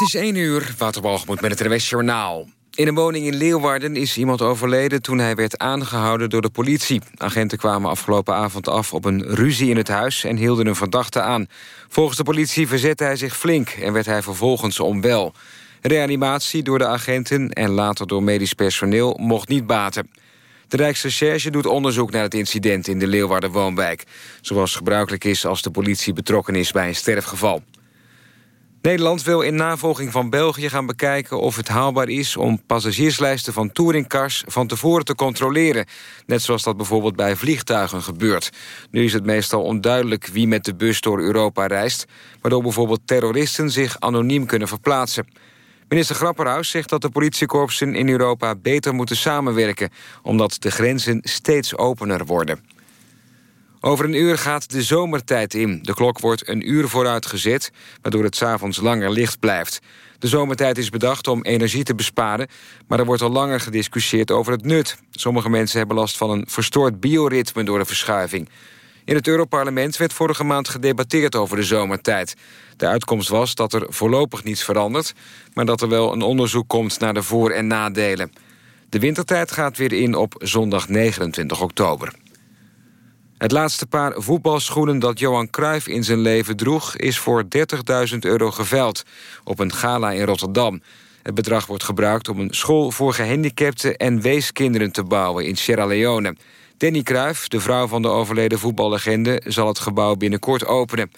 Het is 1 uur, Waterbalgemoed met het RWS Journaal. In een woning in Leeuwarden is iemand overleden toen hij werd aangehouden door de politie. Agenten kwamen afgelopen avond af op een ruzie in het huis en hielden een verdachte aan. Volgens de politie verzette hij zich flink en werd hij vervolgens onwel. Reanimatie door de agenten en later door medisch personeel mocht niet baten. De Rijksrecherche doet onderzoek naar het incident in de Leeuwarden woonwijk. Zoals gebruikelijk is als de politie betrokken is bij een sterfgeval. Nederland wil in navolging van België gaan bekijken of het haalbaar is... om passagierslijsten van touringcars van tevoren te controleren. Net zoals dat bijvoorbeeld bij vliegtuigen gebeurt. Nu is het meestal onduidelijk wie met de bus door Europa reist... waardoor bijvoorbeeld terroristen zich anoniem kunnen verplaatsen. Minister Grapperhaus zegt dat de politiekorpsen in Europa beter moeten samenwerken... omdat de grenzen steeds opener worden. Over een uur gaat de zomertijd in. De klok wordt een uur vooruitgezet, waardoor het s'avonds langer licht blijft. De zomertijd is bedacht om energie te besparen... maar er wordt al langer gediscussieerd over het nut. Sommige mensen hebben last van een verstoord bioritme door de verschuiving. In het Europarlement werd vorige maand gedebatteerd over de zomertijd. De uitkomst was dat er voorlopig niets verandert... maar dat er wel een onderzoek komt naar de voor- en nadelen. De wintertijd gaat weer in op zondag 29 oktober. Het laatste paar voetbalschoenen dat Johan Cruijff in zijn leven droeg... is voor 30.000 euro geveild op een gala in Rotterdam. Het bedrag wordt gebruikt om een school voor gehandicapten... en weeskinderen te bouwen in Sierra Leone. Danny Cruijff, de vrouw van de overleden voetballegende... zal het gebouw binnenkort openen.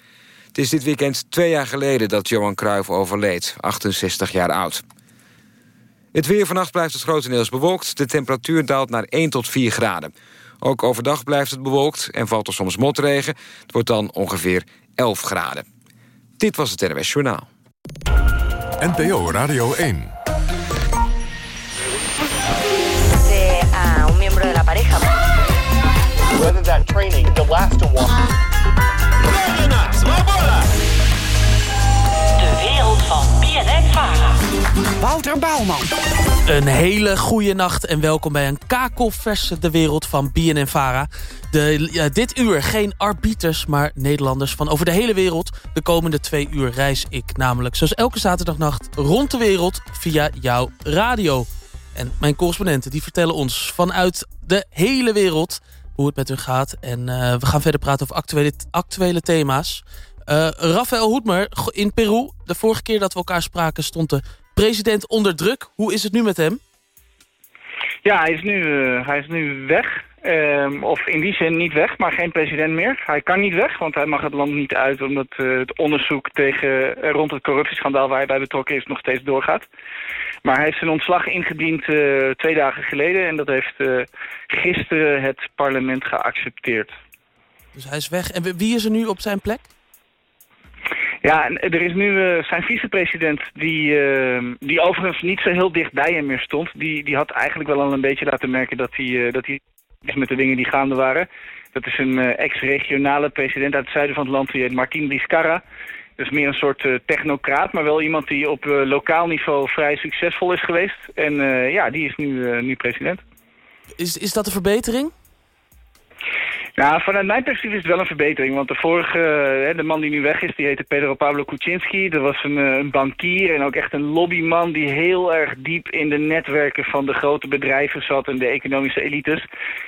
Het is dit weekend twee jaar geleden dat Johan Cruijff overleed. 68 jaar oud. Het weer vannacht blijft het grotendeels bewolkt. De temperatuur daalt naar 1 tot 4 graden. Ook overdag blijft het bewolkt en valt er soms motregen. Het wordt dan ongeveer 11 graden. Dit was het RWS Journaal. NPO Radio 1. de a un miembro de la pareja. whether that training will last a Wouter Bouwman. Een hele goede nacht en welkom bij een kakelverse De Wereld van BNN Vara. De, ja, dit uur geen arbiters, maar Nederlanders van over de hele wereld. De komende twee uur reis ik namelijk zoals elke zaterdagnacht rond de wereld via jouw radio. En mijn correspondenten die vertellen ons vanuit de hele wereld hoe het met hun gaat. En eh, we gaan verder praten over actuele, actuele thema's. Eh Rafael Hoedmer in Peru. De vorige keer dat we elkaar spraken stond de president onder druk. Hoe is het nu met hem? Ja, hij is nu, eh, hij is nu weg. Ehm, of in die zin niet weg, maar geen president meer. Hij kan niet weg, want hij mag het land niet uit... omdat eh, het onderzoek tegen, rond het corruptieschandaal waar hij bij betrokken is... nog steeds doorgaat. Maar hij heeft zijn ontslag ingediend twee dagen geleden... en dat heeft gisteren het parlement geaccepteerd. Dus hij is weg. En wie is er nu op zijn plek? Ja, en er is nu eh, zijn vicepresident, die, eh, die overigens niet zo heel dicht bij hem meer stond. Die, die had eigenlijk wel al een beetje laten merken dat hij, eh, dat hij is met de dingen die gaande waren. Dat is een ex-regionale president uit het zuiden van het land, die heet Martin Vizcarra. Dat is meer een soort technocraat, maar wel iemand die op lokaal niveau vrij succesvol is geweest. En ja, die is nu, nu president. Is, is dat een verbetering? Nou, vanuit mijn perspectief is het wel een verbetering. Want de vorige, hè, de man die nu weg is, die heette Pedro Pablo Kuczynski. Dat was een, eh, een bankier en ook echt een lobbyman die heel erg diep in de netwerken van de grote bedrijven zat en de economische elites.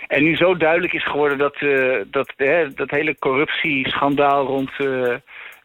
En nu zo duidelijk is geworden dat, eh, dat, hè, dat hele corruptieschandaal rond eh,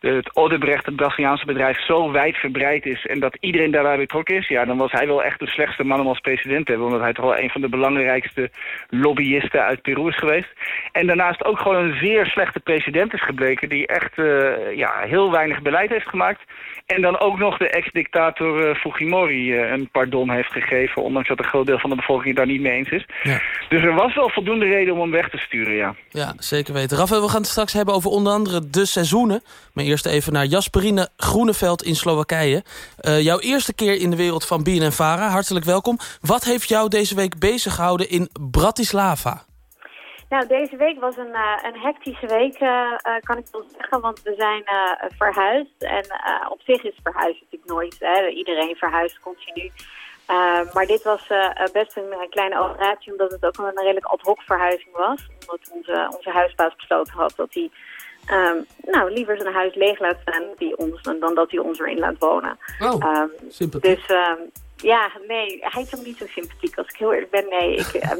het Odebrecht, het Braziliaanse bedrijf, zo wijdverbreid is en dat iedereen daarbij betrokken is, ja, dan was hij wel echt de slechtste man om als president te hebben, omdat hij toch wel een van de belangrijkste lobbyisten uit Peru is geweest. En daarnaast ook gewoon een zeer slechte president is gebleken, die echt eh, ja, heel weinig beleid heeft gemaakt. En dan ook nog de ex-dictator eh, Fujimori eh, een pardon heeft gegeven, ondanks dat een groot deel van de bevolking het daar niet mee eens is. Ja. Dus er was wel voldoende reden om hem weg te sturen, ja. Ja, zeker weten. Rafael, we gaan het straks hebben over onder andere de seizoenen. Maar eerst even naar Jasperine Groeneveld in Slowakije. Eh, jouw eerste keer in de wereld van BNN Vara. Hartelijk welkom. Wat heeft jou deze week bezig gehouden in Bratislava? Nou, deze week was een, eh, een hectische week, eh, kan ik wel zeggen, want we zijn verhuisd. En op zich is verhuizen natuurlijk nooit, hè. iedereen verhuist continu. Maar dit was best een, kleine operatie, omdat het ook een redelijk ad hoc verhuizing was. Omdat onze, onze huisbaas besloten had dat hij ehm, nou, liever zijn huis leeg laat staan die ons, dan dat hij ons erin laat wonen. Oh, Ehm, dus ehm, ja, nee, hij is ook niet zo sympathiek. Als ik heel eerlijk ben, nee. Ik, ehm,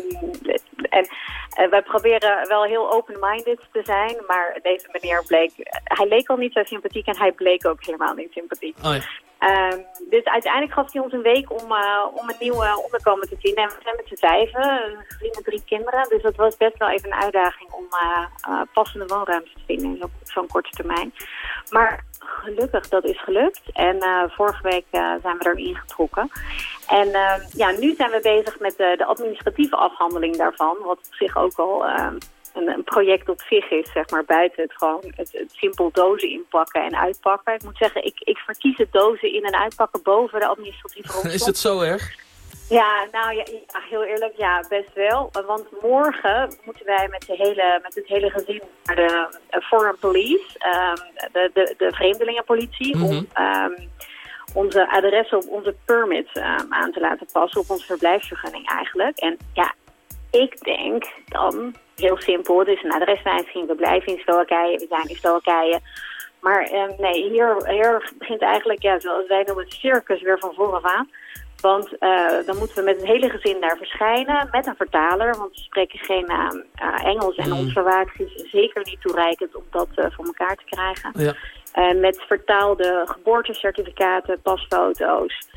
en eh, wij proberen wel heel open-minded te zijn, maar deze meneer bleek... Hij leek al niet zo sympathiek en hij bleek ook helemaal niet sympathiek. Oh, ja. Ehm, dus uiteindelijk gaf hij ons een week om, eh, om een nieuwe onderkomen te vinden. En we zijn met z'n vijven, gezin met drie kinderen. Dus dat was best wel even een uitdaging om eh, eh, passende woonruimte te vinden in zo- zo'n korte termijn. Maar gelukkig, dat is gelukt. En eh, vorige week eh, zijn we erin getrokken. En ehm, ja, nu zijn we bezig met de, de administratieve afhandeling daarvan. Wat op zich ook al ehm, een, een project op zich is, zeg maar, buiten het gewoon het, het simpel dozen inpakken en uitpakken. Ik moet zeggen, ik, ik verkies het dozen in en uitpakken boven de administratieve rondom. Is het zo erg? Ja, nou ja, heel eerlijk, ja, best wel. Want morgen moeten wij met, de hele, met het hele gezin naar de Foreign Police, ehm, de, de, de vreemdelingenpolitie, Mhm. om ehm, onze adressen op onze permit ehm, aan te laten passen, op onze verblijfsvergunning eigenlijk. En ja, ik denk dan, heel simpel, het is een adreswijziging, we blijven in Slowakije, we zijn in Slowakije. Maar nee, hier, hier begint eigenlijk, ja, zoals wij noemen, het circus weer van vooraf aan. Want eh, dan moeten we met het hele gezin daar verschijnen, met een vertaler. Want we spreken geen eh, eh, Engels en Mm. onze Slovaaks is zeker niet toereikend om dat eh, voor elkaar te krijgen. Ja. Met vertaalde geboortecertificaten, pasfoto's.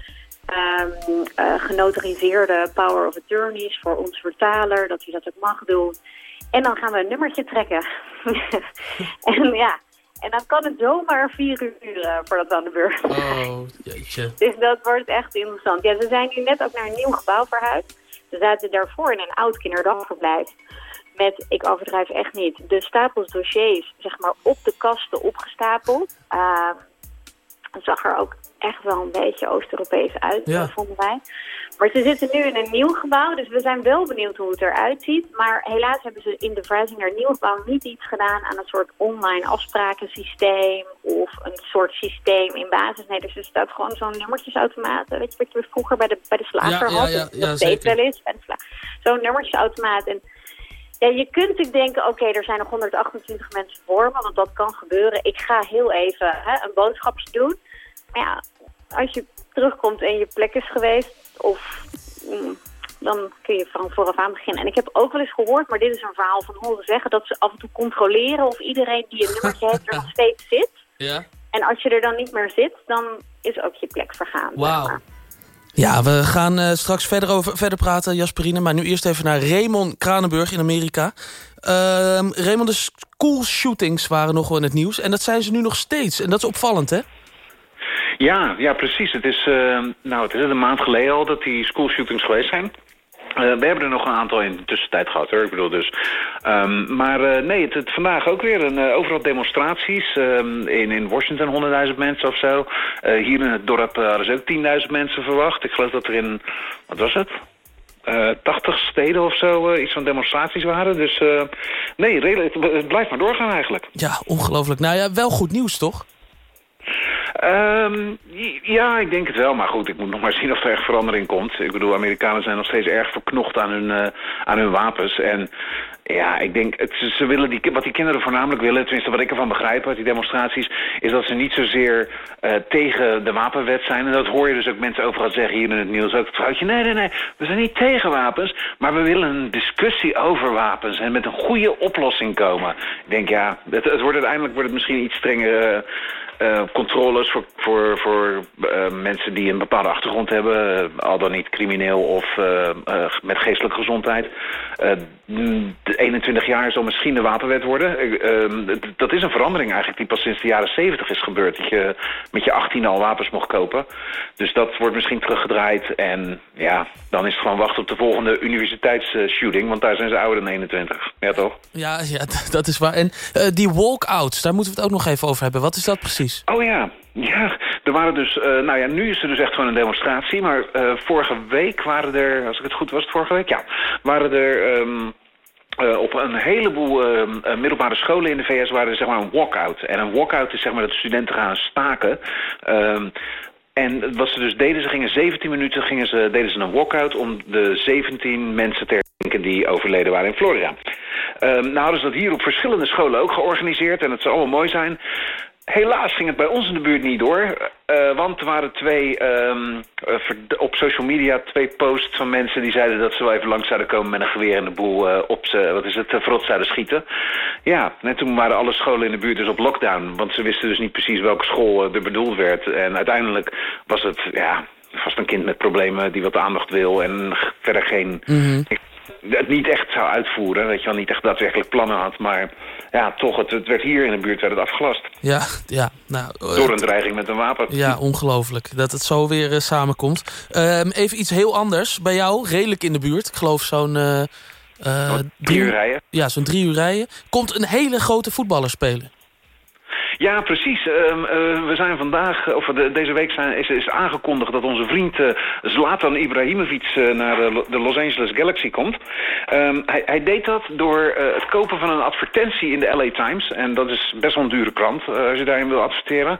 ehm, eh, genotariseerde power of attorneys voor onze vertaler, dat hij dat ook mag doen. En dan gaan we een nummertje trekken. en ja, en dan kan het zomaar vier uur duren voordat we aan de beurt zijn. Oh, jeetje. Dus dat wordt echt interessant. Ja, ze zijn nu net ook naar een nieuw gebouw verhuisd. Ze zaten daarvoor in een oud kinderdagverblijf. Met, ik overdrijf echt niet, de stapels dossiers, zeg maar, op de kasten opgestapeld. Ehm, het zag er ook echt wel een beetje Oost-Europees uit, Ja. vonden wij. Maar ze zitten nu in een nieuw gebouw, dus we zijn wel benieuwd hoe het eruit ziet. Maar helaas hebben ze in de verhuizing naar nieuw gebouw niet iets gedaan aan een soort online afsprakensysteem of een soort systeem in basis. Nee, dus er staat gewoon zo'n nummertjesautomaat. Weet je wat je vroeger bij de, bij de slager Ja, had? ja, Dat ja, steeds zeker. wel eens bij de sla- Zo'n nummertjesautomaat. En ja, je kunt natuurlijk denken, oké, er zijn nog 128 mensen voor me, want dat kan gebeuren. Ik ga heel even hè, een boodschapje doen. Maar ja, als je terugkomt en je plek is geweest, of mm, dan kun je van vooraf aan beginnen. En ik heb ook wel eens gehoord, maar dit is een verhaal van horen zeggen, dat ze af en toe controleren of iedereen die een nummertje heeft er nog steeds zit. Ja? En als je er dan niet meer zit, dan is ook je plek vergaan. zeg Wauw. maar. Ja, we gaan eh, straks verder, over, verder praten, Jasperine. Maar nu eerst even naar Raymond Kranenburg in Amerika. Ehm Raymond, de school shootings waren nog wel in het nieuws. En dat zijn ze nu nog steeds. En dat is opvallend, hè? Ja, ja, precies. Het is, eh, nou, het is een maand geleden al dat die schoolshootings geweest zijn. Eh, we hebben er nog een aantal in de tussentijd gehad, hoor. Ik bedoel dus. Ehm, maar eh, nee, het, het vandaag ook weer een, eh, overal demonstraties. Ehm, in, in Washington 100.000 mensen of zo. Hier in het dorp hadden ze ook 10.000 mensen verwacht. Ik geloof dat er in, wat was het? Eh 80 steden of zo iets van demonstraties waren. Dus nee, het blijft maar doorgaan eigenlijk. Ja, ongelooflijk. Nou ja, wel goed nieuws, toch? Ehm, ja, ik denk het wel. Maar goed, ik moet nog maar zien of er echt verandering komt. Ik bedoel, Amerikanen zijn nog steeds erg verknocht aan hun, eh, aan hun wapens. En ja, ik denk, het, ze, willen die, wat die kinderen voornamelijk willen... tenminste wat ik ervan begrijp uit die demonstraties... is dat ze niet zozeer eh, tegen de wapenwet zijn. En dat hoor je dus ook mensen overal zeggen hier in het nieuws. Ook het vrouwtje, nee, nee, nee, we zijn niet tegen wapens... maar we willen een discussie over wapens... en met een goede oplossing komen. Ik denk, ja, het, het wordt uiteindelijk wordt het misschien iets strenger... eh, eh, controles voor, voor, voor eh, mensen die een bepaalde achtergrond hebben, eh, al dan niet crimineel of met geestelijke gezondheid. De 21 jaar zal misschien de wapenwet worden. Eh, ehm, dat is een verandering eigenlijk die pas sinds de jaren 70 is gebeurd. Dat je met je 18 al wapens mocht kopen. Dus dat wordt misschien teruggedraaid. En ja, dan is het gewoon wachten op de volgende universiteitsshooting, want daar zijn ze ouder dan 21. Ja toch? Ja, ja dat is waar. En die walkouts, daar moeten we het ook nog even over hebben. Wat is dat precies? Oh ja, ja. Er waren dus, eh, nou ja, nu is er dus echt gewoon een demonstratie. Maar eh, vorige week waren er, als ik het goed was, het vorige week, ja, waren er. ehm, eh, op een heleboel ehm, eh, middelbare scholen in de VS waren er zeg maar een walkout. En een walkout is zeg maar dat studenten gaan staken. Ehm, en wat ze dus deden, ze gingen 17 minuten gingen ze, deden ze een walkout om de 17 mensen te herdenken die overleden waren in Florida. Nou hadden ze dat hier op verschillende scholen ook georganiseerd en het zou allemaal mooi zijn. Helaas ging het bij ons in de buurt niet door. Uh, want er waren twee, um, op social media twee posts van mensen die zeiden dat ze wel even langs zouden komen met een geweer en de boel uh, op ze, wat is het, verrot zouden schieten. Ja, en toen waren alle scholen in de buurt dus op lockdown. Want ze wisten dus niet precies welke school er bedoeld werd. En uiteindelijk was het, ja, vast een kind met problemen die wat aandacht wil en verder geen... Mm -hmm. Het niet echt zou uitvoeren, weet je wel, niet echt daadwerkelijk plannen had, maar ja, toch, het, het werd hier in de buurt werd het afgelast. Ja, ja. Nou, Door een dreiging met een wapen. Ja, ongelooflijk dat het zo weer uh, samenkomt. Uh, even iets heel anders bij jou, redelijk in de buurt. Ik geloof zo'n... Uh, drie uur rijden. Ja, zo'n drie uur rijden. Komt een hele grote voetballer spelen. Ja, precies. Uh, uh, we zijn vandaag, of de, deze week zijn, is, aangekondigd dat onze vriend uh, Zlatan Ibrahimovic naar de, Los Angeles Galaxy komt. Um, hij, hij, deed dat door het kopen van een advertentie in de LA Times. En dat is best wel een dure krant als je daarin wil adverteren.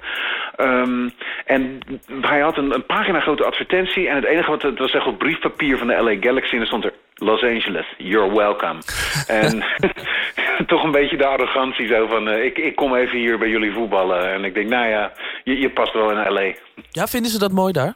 En hij had een, een pagina grote advertentie en het enige wat het was echt op briefpapier van de LA Galaxy en er stond er Los Angeles, you're welcome. en toch een beetje de arrogantie zo van... Uh, ik, ik kom even hier bij jullie voetballen. En ik denk, nou ja, je, je past wel in L.A. Ja, vinden ze dat mooi daar?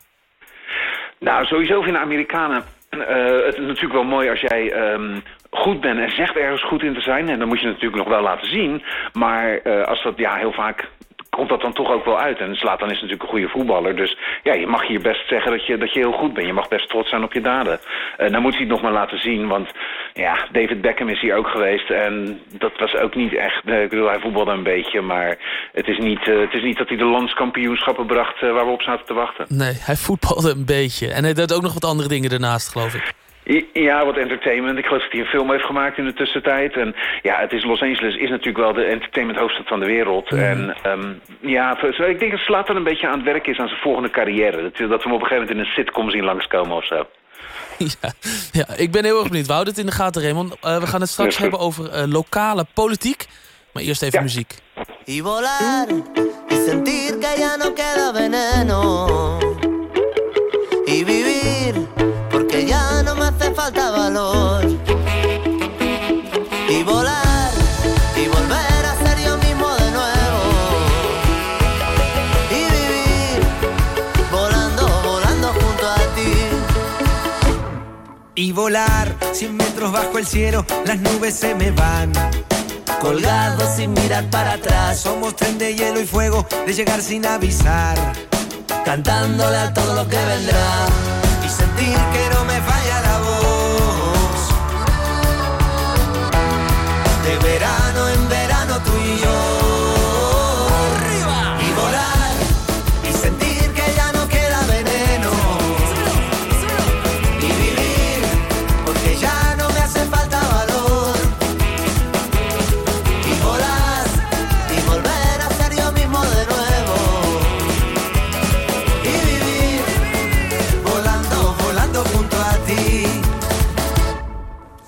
Nou, sowieso vinden Amerikanen uh, het is natuurlijk wel mooi als jij um, goed bent en zegt ergens goed in te zijn. En dan moet je het natuurlijk nog wel laten zien. Maar uh, als dat ja, heel vaak komt dat dan toch ook wel uit. En Zlatan is natuurlijk een goede voetballer. Dus ja, je mag hier best zeggen dat je, dat je heel goed bent. Je mag best trots zijn op je daden. Uh, nou moet hij het nog maar laten zien. Want ja, David Beckham is hier ook geweest. En dat was ook niet echt... Uh, ik bedoel, hij voetbalde een beetje. Maar het is niet, uh, het is niet dat hij de landskampioenschappen bracht... waar we op zaten te wachten. Nee, hij voetbalde een beetje. En hij deed ook nog wat andere dingen daarnaast, geloof ik. Ja, wat entertainment. Ik geloof dat hij een film heeft gemaakt in de tussentijd. En ja, het is Los Angeles is natuurlijk wel de entertainment hoofdstad van de wereld. Mm. En um, ja, ik denk dat Slater een beetje aan het werk is aan zijn volgende carrière. Dat, dat we hem op een gegeven moment in een sitcom zien langskomen of zo. Ja, ja, ik ben heel erg benieuwd. We houden het in de gaten, Raymond. Uh, we gaan het straks hebben over uh, lokale politiek. Maar eerst even ja. muziek. Y volar, y sentir que ya no queda veneno. Volar, y volver a ser yo mismo de nuevo. Y vivir, volando, volando junto a ti. Y volar, 100 metros bajo el cielo, las nubes se me van. Colgados sin mirar para atrás, somos tren de hielo y fuego, de llegar sin avisar. Cantándole a todo lo que vendrá y sentir que no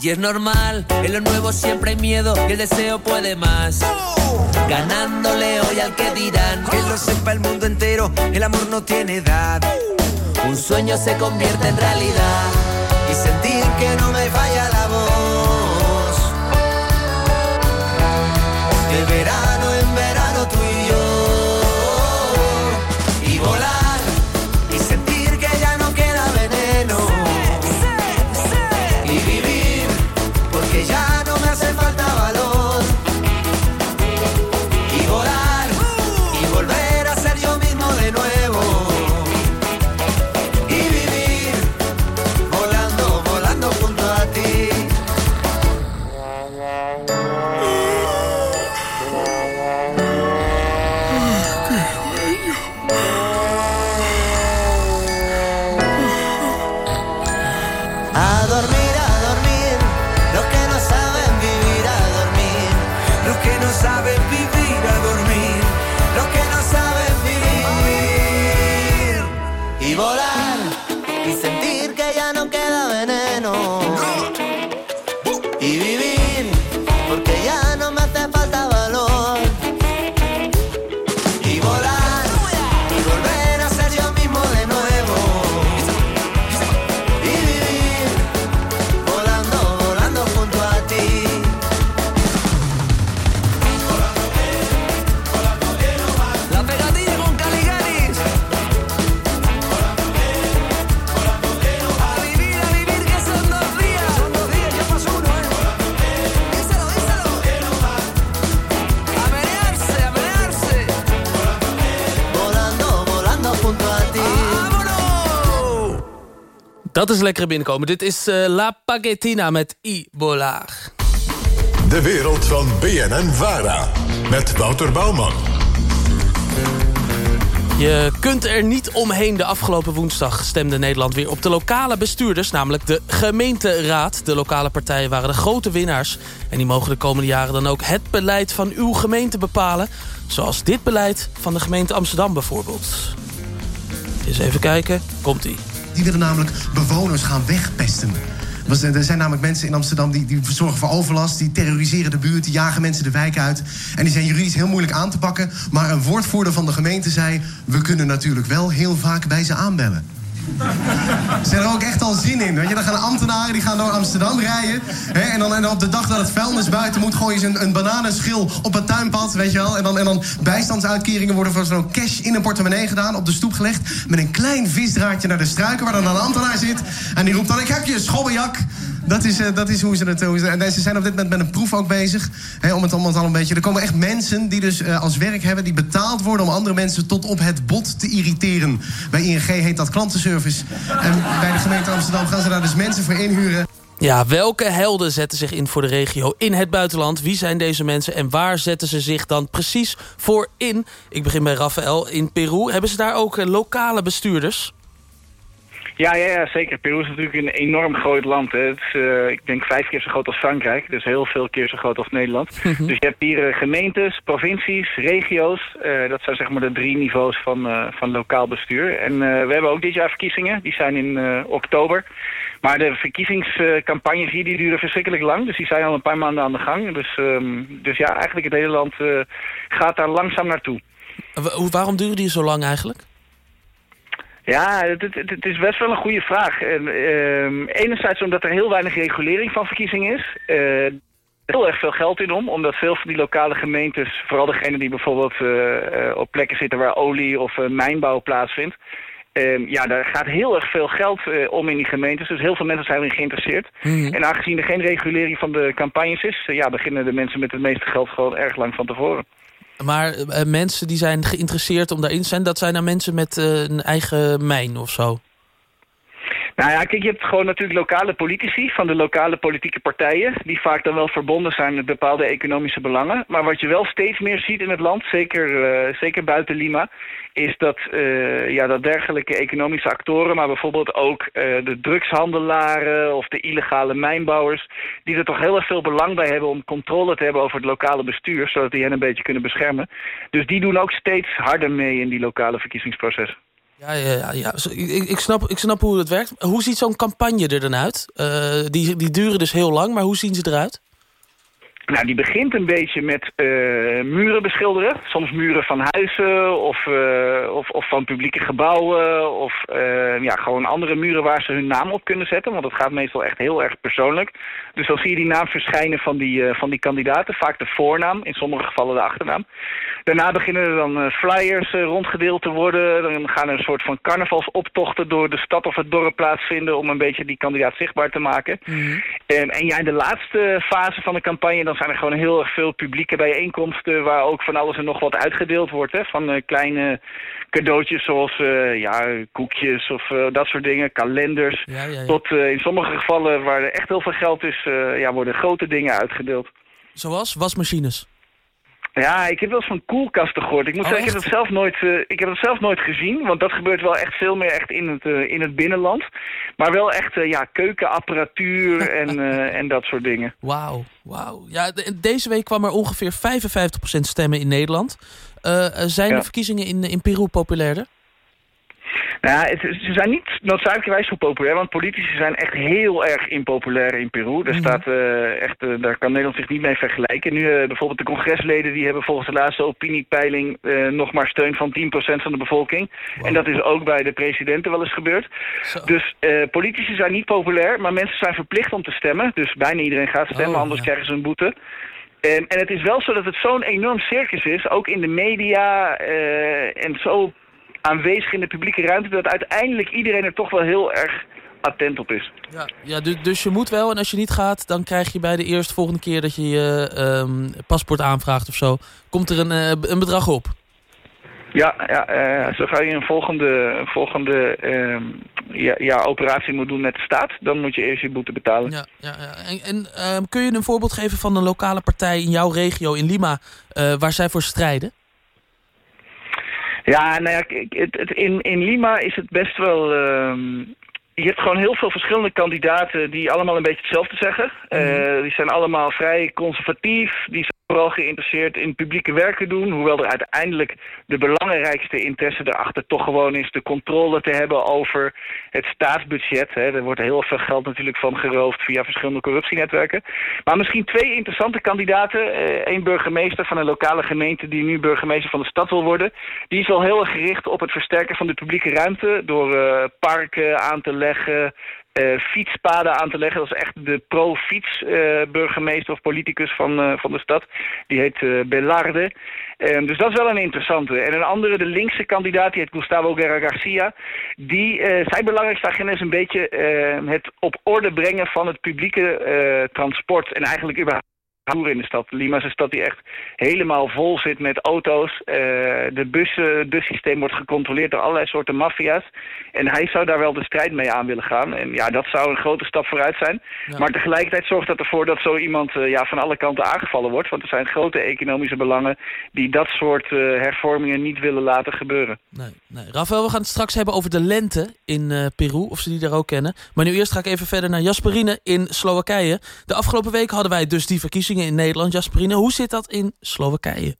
Y es normal, en lo nuevo siempre hay miedo y el deseo puede más. Ganándole hoy al que dirán. Que lo sepa el mundo entero, el amor no tiene edad. Un sueño se convierte en realidad. Y sentir que no me falla la voz. Dat is lekker binnenkomen. Dit is uh, La Pagettina met Ibola. De wereld van BNN Vara. Met Wouter Bouwman. Je kunt er niet omheen. De afgelopen woensdag stemde Nederland weer op de lokale bestuurders... namelijk de gemeenteraad. De lokale partijen waren de grote winnaars. En die mogen de komende jaren dan ook het beleid van uw gemeente bepalen. Zoals dit beleid van de gemeente Amsterdam bijvoorbeeld. Eens even kijken. Komt-ie. Die willen namelijk bewoners gaan wegpesten. Er zijn namelijk mensen in Amsterdam die, die zorgen voor overlast... die terroriseren de buurt, die jagen mensen de wijk uit. En die zijn juridisch heel moeilijk aan te pakken. Maar een woordvoerder van de gemeente zei... we kunnen natuurlijk wel heel vaak bij ze aanbellen. Ze hebben er ook echt al zin in. Weet je? Dan gaan ambtenaren die gaan door Amsterdam rijden. Hè? En, dan, en dan op de dag dat het vuilnis buiten moet... gooien ze een, een bananenschil op het tuinpad, weet je wel. En dan, en dan bijstandsuitkeringen worden voor zo'n cash in een portemonnee gedaan... op de stoep gelegd met een klein visdraadje naar de struiken... waar dan een ambtenaar zit. En die roept dan, ik heb je, schobbejak. Dat is, uh, dat is hoe ze het doen. En ze zijn op dit moment met een proef ook bezig. Hè, om, het, het al een beetje... Er komen echt mensen die dus uh, als werk hebben... die betaald worden om andere mensen tot op het bot te irriteren. Bij ING heet dat klantenservice. En bij de gemeente Amsterdam gaan ze daar dus mensen voor inhuren. Ja, welke helden zetten zich in voor de regio in het buitenland? Wie zijn deze mensen en waar zetten ze zich dan precies voor in? Ik begin bij Rafael in Peru. Hebben ze daar ook lokale bestuurders? Ja, ja, ja, zeker. Peru is natuurlijk een enorm groot land. Hè. Het is, uh, ik denk vijf keer zo groot als Frankrijk. Dus heel veel keer zo groot als Nederland. Mhm. Dus je hebt hier uh, gemeentes, provincies, regio's. Uh, dat zijn zeg maar de drie niveaus van, van lokaal bestuur. En we hebben ook dit jaar verkiezingen. Die zijn in oktober. Maar de verkiezingscampagnes hier die duren verschrikkelijk lang. Dus die zijn al een paar maanden aan de gang. Dus, um, dus ja, eigenlijk het hele land gaat daar langzaam naartoe. waarom duren die zo lang eigenlijk? Ja, het, het, het, is best wel een goede vraag. En, uh, enerzijds omdat er heel weinig regulering van verkiezingen is. Uh, heel erg veel geld in om, omdat veel van die lokale gemeentes... vooral degene die bijvoorbeeld uh, op plekken zitten waar olie of mijnbouw plaatsvindt... Uh, ja, daar gaat heel erg veel geld om in die gemeentes. Dus heel veel mensen zijn erin geïnteresseerd. Mm. En aangezien er geen regulering van de campagnes is... Ja, beginnen de mensen met het meeste geld gewoon erg lang van tevoren. Maar uh, mensen die zijn geïnteresseerd om daarin te zijn... dat zijn dan mensen met uh, een eigen mijn of zo? Nou ja, kijk, je hebt gewoon natuurlijk lokale politici van de lokale politieke partijen... die vaak dan wel verbonden zijn met bepaalde economische belangen. Maar wat je wel steeds meer ziet in het land, zeker, uh, zeker buiten Lima... is dat, uh, ja, dat dergelijke economische actoren... maar bijvoorbeeld ook uh, de drugshandelaren of de illegale mijnbouwers... die er toch heel erg veel belang bij hebben om controle te hebben over het lokale bestuur... zodat die hen een beetje kunnen beschermen. Dus die doen ook steeds harder mee in die lokale verkiezingsprocessen. Ja, ja, ja. Ik, snap, ik snap hoe het werkt. Hoe ziet zo'n campagne er dan uit? Uh, die, die duren dus heel lang, maar hoe zien ze eruit? Nou, die begint een beetje met uh, muren beschilderen. Soms muren van huizen of, uh, of, of van publieke gebouwen. Of ja, gewoon andere muren waar ze hun naam op kunnen zetten. Want het gaat meestal echt heel erg persoonlijk. Dus dan zie je die naam verschijnen van die, van die kandidaten. Vaak de voornaam, in sommige gevallen de achternaam. Daarna beginnen er dan flyers rondgedeeld te worden. Dan gaan er een soort van carnavalsoptochten door de stad of het dorp plaatsvinden... om een beetje die kandidaat zichtbaar te maken. Mm -hmm. en, en ja, in de laatste fase van de campagne... dan zijn er gewoon heel erg veel publieke bijeenkomsten... waar ook van alles en nog wat uitgedeeld wordt. Hè? Van uh, kleine cadeautjes zoals uh, ja, koekjes of uh, dat soort dingen, kalenders. Ja, ja, ja. Tot in sommige gevallen waar er echt heel veel geld is... ja, worden grote dingen uitgedeeld. Zoals wasmachines? Ja, ik heb wel eens van koelkasten gehoord. Ik moet oh, zeggen, ik heb, het zelf nooit, uh, ik heb het zelf nooit gezien. Want dat gebeurt wel echt veel meer echt in het, uh, in het binnenland. Maar wel echt uh, ja, keukenapparatuur en, en dat soort dingen. Wauw, wauw. Ja, de, deze week kwam er ongeveer 55% stemmen in Nederland. zijn ja. de verkiezingen in, in Peru populairder? Nou ja, het, ze zijn niet noodzakelijkerwijs zo populair, want politici zijn echt heel erg impopulair in Peru. Daar, staat, uh, echt, uh, daar kan Nederland zich niet mee vergelijken. Nu uh, bijvoorbeeld de congresleden die hebben volgens de laatste opiniepeiling nog maar steun van 10% van de bevolking. Wow. En dat is ook bij de presidenten wel eens gebeurd. Zo. Dus politici zijn niet populair, maar mensen zijn verplicht om te stemmen. Dus bijna iedereen gaat stemmen, Oh, anders ja. krijgen ze een boete. En, en het is wel zo dat het zo'n enorm circus is, ook in de media en zo aanwezig in de publieke ruimte... dat uiteindelijk iedereen er toch wel heel erg attent op is. Ja, ja dus, dus je moet wel. En als je niet gaat, dan krijg je bij de eerste volgende keer... dat je je um, paspoort aanvraagt of zo... komt er een, uh, een bedrag op. Ja, ja uh, zo ga je een volgende, een volgende uh, ja, ja, operatie moet doen met de staat, dan moet je eerst je boete betalen. Ja, ja, ja. En, en ehm, kun je een voorbeeld geven van een lokale partij in jouw regio, in Lima, eh, waar zij voor strijden? Ja, nou ja, het, het, in, in Lima is het best wel... ehm, je hebt gewoon heel veel verschillende kandidaten die allemaal een beetje hetzelfde zeggen. Eh, die zijn allemaal vrij conservatief. Die vooral geïnteresseerd in publieke werken doen. Hoewel er uiteindelijk de belangrijkste interesse erachter toch gewoon is de controle te hebben over het staatsbudget. Hè. Er wordt heel veel geld natuurlijk van geroofd via verschillende corruptienetwerken. Maar misschien twee interessante kandidaten. Eén burgemeester van een lokale gemeente die nu burgemeester van de stad wil worden. Die is wel heel erg gericht op het versterken van de publieke ruimte. Door eh, parken aan te leggen, eh, fietspaden aan te leggen. Dat is echt de pro-fiets eh, of politicus van, eh, van de stad. Die heet eh Belarde. Ehm, dus dat is wel een interessante. En een andere, de linkse kandidaat, die heet Gustavo Guerra Garcia. Die, eh, zijn belangrijkste agenda is een beetje eh, het op orde brengen van het publieke eh, transport. En eigenlijk überhaupt in de stad. Lima is een stad die echt helemaal vol zit met auto's. Eh, de bussen, het bussysteem wordt gecontroleerd door allerlei soorten maffia's. En hij zou daar wel de strijd mee aan willen gaan. En ja, dat zou een grote stap vooruit zijn. Maar tegelijkertijd zorgt dat ervoor dat zo iemand eh, ja, van alle kanten aangevallen wordt. Want er zijn grote economische belangen die dat soort eh, hervormingen niet willen laten gebeuren. Nee, nee. Rafael, we gaan het straks hebben over de lente in Peru, of ze die daar ook kennen. Maar nu eerst ga ik even verder naar Jasperine in Slowakije. De afgelopen week hadden wij dus die verkiezingen in Nederland. Jasperine, hoe zit dat in Slowakije?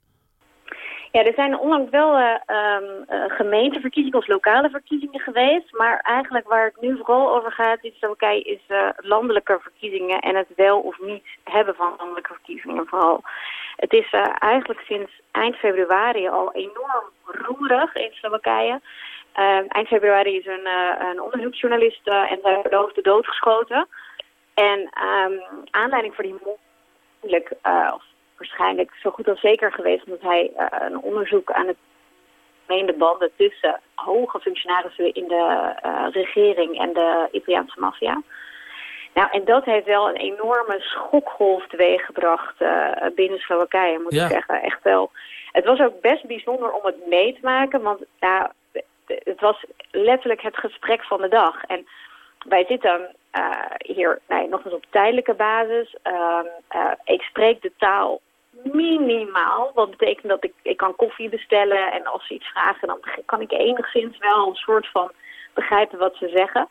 Ja, er zijn onlangs wel eh, ehm, eh, gemeenteverkiezingen of lokale verkiezingen geweest. Maar eigenlijk waar het nu vooral over gaat in Slowakije is eh, landelijke verkiezingen en het wel of niet hebben van landelijke verkiezingen vooral. Het is eigenlijk sinds eind februari al enorm roerig in Slowakije. Ehm, eind februari is een, een onderzoeksjournalist en zijn verloofde doodgeschoten. En ehm, aanleiding voor die moord eh, of waarschijnlijk zo goed als zeker geweest... omdat hij eh, een onderzoek aan het meende banden tussen hoge functionarissen in de eh, regering en de Italiaanse maffia. Nou, en dat heeft wel een enorme schokgolf teweeggebracht binnen Slowakije, moet Ja. ik zeggen. Echt wel. Het was ook best bijzonder om het mee te maken, want nou, het was letterlijk het gesprek van de dag. En wij zitten hier nee, nog eens op tijdelijke basis. Ehm, eh, ik spreek de taal minimaal. Wat betekent dat ik, ik kan koffie bestellen en als ze iets vragen, dan kan ik enigszins wel een soort van begrijpen wat ze zeggen.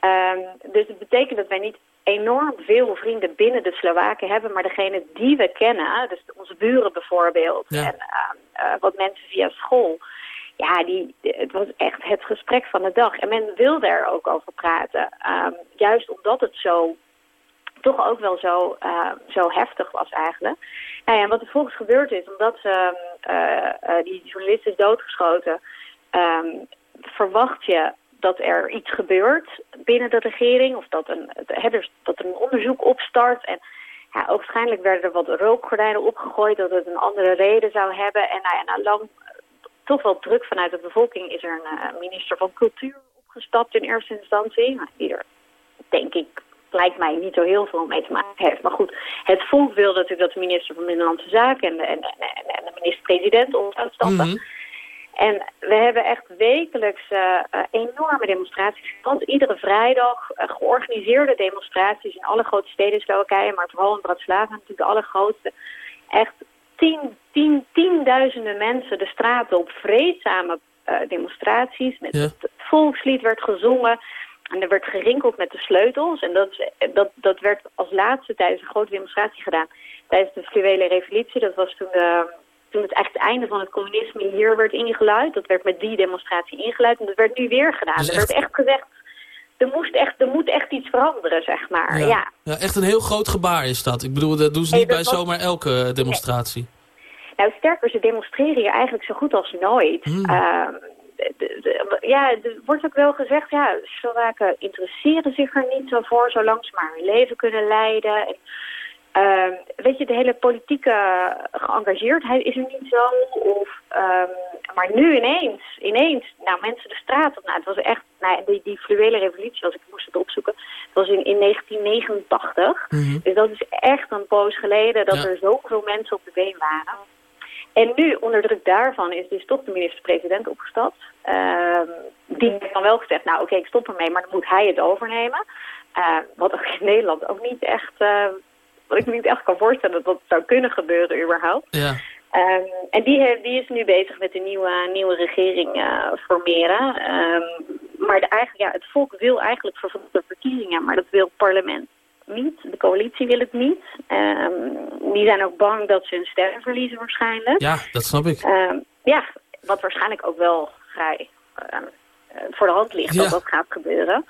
Ehm, dus het betekent dat wij niet enorm veel vrienden binnen de Slowaken hebben, maar degene die we kennen, dus onze buren bijvoorbeeld, Ja. en ehm, eh, wat mensen via school, ja, die, het was echt het gesprek van de dag. En men wilde er ook over praten, Ehm, juist omdat het zo toch ook wel zo, ehm, zo heftig was eigenlijk. Nou ja, en wat er volgens gebeurd is, omdat ehm, eh, eh, die journalist is doodgeschoten, ehm, verwacht je dat er iets gebeurt binnen de regering of dat, een, hè, dus dat er een onderzoek opstart. En ja, waarschijnlijk werden er wat rookgordijnen opgegooid dat het een andere reden zou hebben. En nou ja, na lang toch wel druk vanuit de bevolking is er een eh, minister van Cultuur opgestapt in eerste instantie. Nou, die er, denk ik, lijkt mij niet zo heel veel mee te maken heeft. Maar goed, het volk wil natuurlijk dat de minister van Binnenlandse Zaken en de, en, en, en de minister-president op zouden stappen. En we hebben echt wekelijks eh, eh, enorme demonstraties gehad. Iedere vrijdag georganiseerde demonstraties in alle grote steden in Slowakije, maar vooral in Bratislava natuurlijk de allergrootste. Echt tien, tien, tienduizenden mensen de straten op vreedzame eh, demonstraties. Met Ja. het volkslied werd gezongen. En er werd gerinkeld met de sleutels. En dat, dat, dat werd als laatste tijdens een grote demonstratie gedaan. Tijdens de fluwele revolutie. Dat was toen, toen het echt het einde van het communisme hier werd ingeluid. Dat werd met die demonstratie ingeluid. En dat werd nu weer gedaan. Dus er werd echt gezegd, er, moest echt, er moet echt iets veranderen, zeg maar. Ja. Ja, echt een heel groot gebaar is dat. Ik bedoel, dat doen ze Nee, niet bij was- zomaar elke eh, demonstratie. Nou, sterker, ze demonstreren hier eigenlijk zo goed als nooit. Ehm, de- de- ja, er wordt ook wel gezegd, ja, Slowaken interesseren zich er niet zo voor, zolang ze maar hun leven kunnen leiden. En, ehm, weet je, de hele politieke geëngageerdheid is er niet zo. Of, ehm, maar nu ineens, ineens, nou mensen de straat op. Nou, het was echt, nou, die, die fluwele revolutie, als ik moest het opzoeken, het was in, in 1989. Dus dat is echt een poos geleden dat Ja. er zoveel mensen op de been waren. En nu, onder druk daarvan, is dus toch de minister-president opgestapt. Ehm, die heeft dan wel gezegd, nou oké, ik stop ermee, maar dan moet hij het overnemen. Uh, wat ook in Nederland ook niet echt, uh, wat ik me niet echt kan voorstellen dat dat zou kunnen gebeuren überhaupt. Ja. Um, en die, die is nu bezig met een nieuwe, nieuwe regering uh, formeren. Um, maar de, eigenlijk, ja, het volk wil eigenlijk vervroegde verkiezingen, maar dat wil het parlement niet. De coalitie wil het niet. Um, die zijn ook bang dat ze hun stemmen verliezen waarschijnlijk. Ja, dat snap ik. ja, wat waarschijnlijk ook wel vrij voor de hand ligt ja. dat dat gaat gebeuren.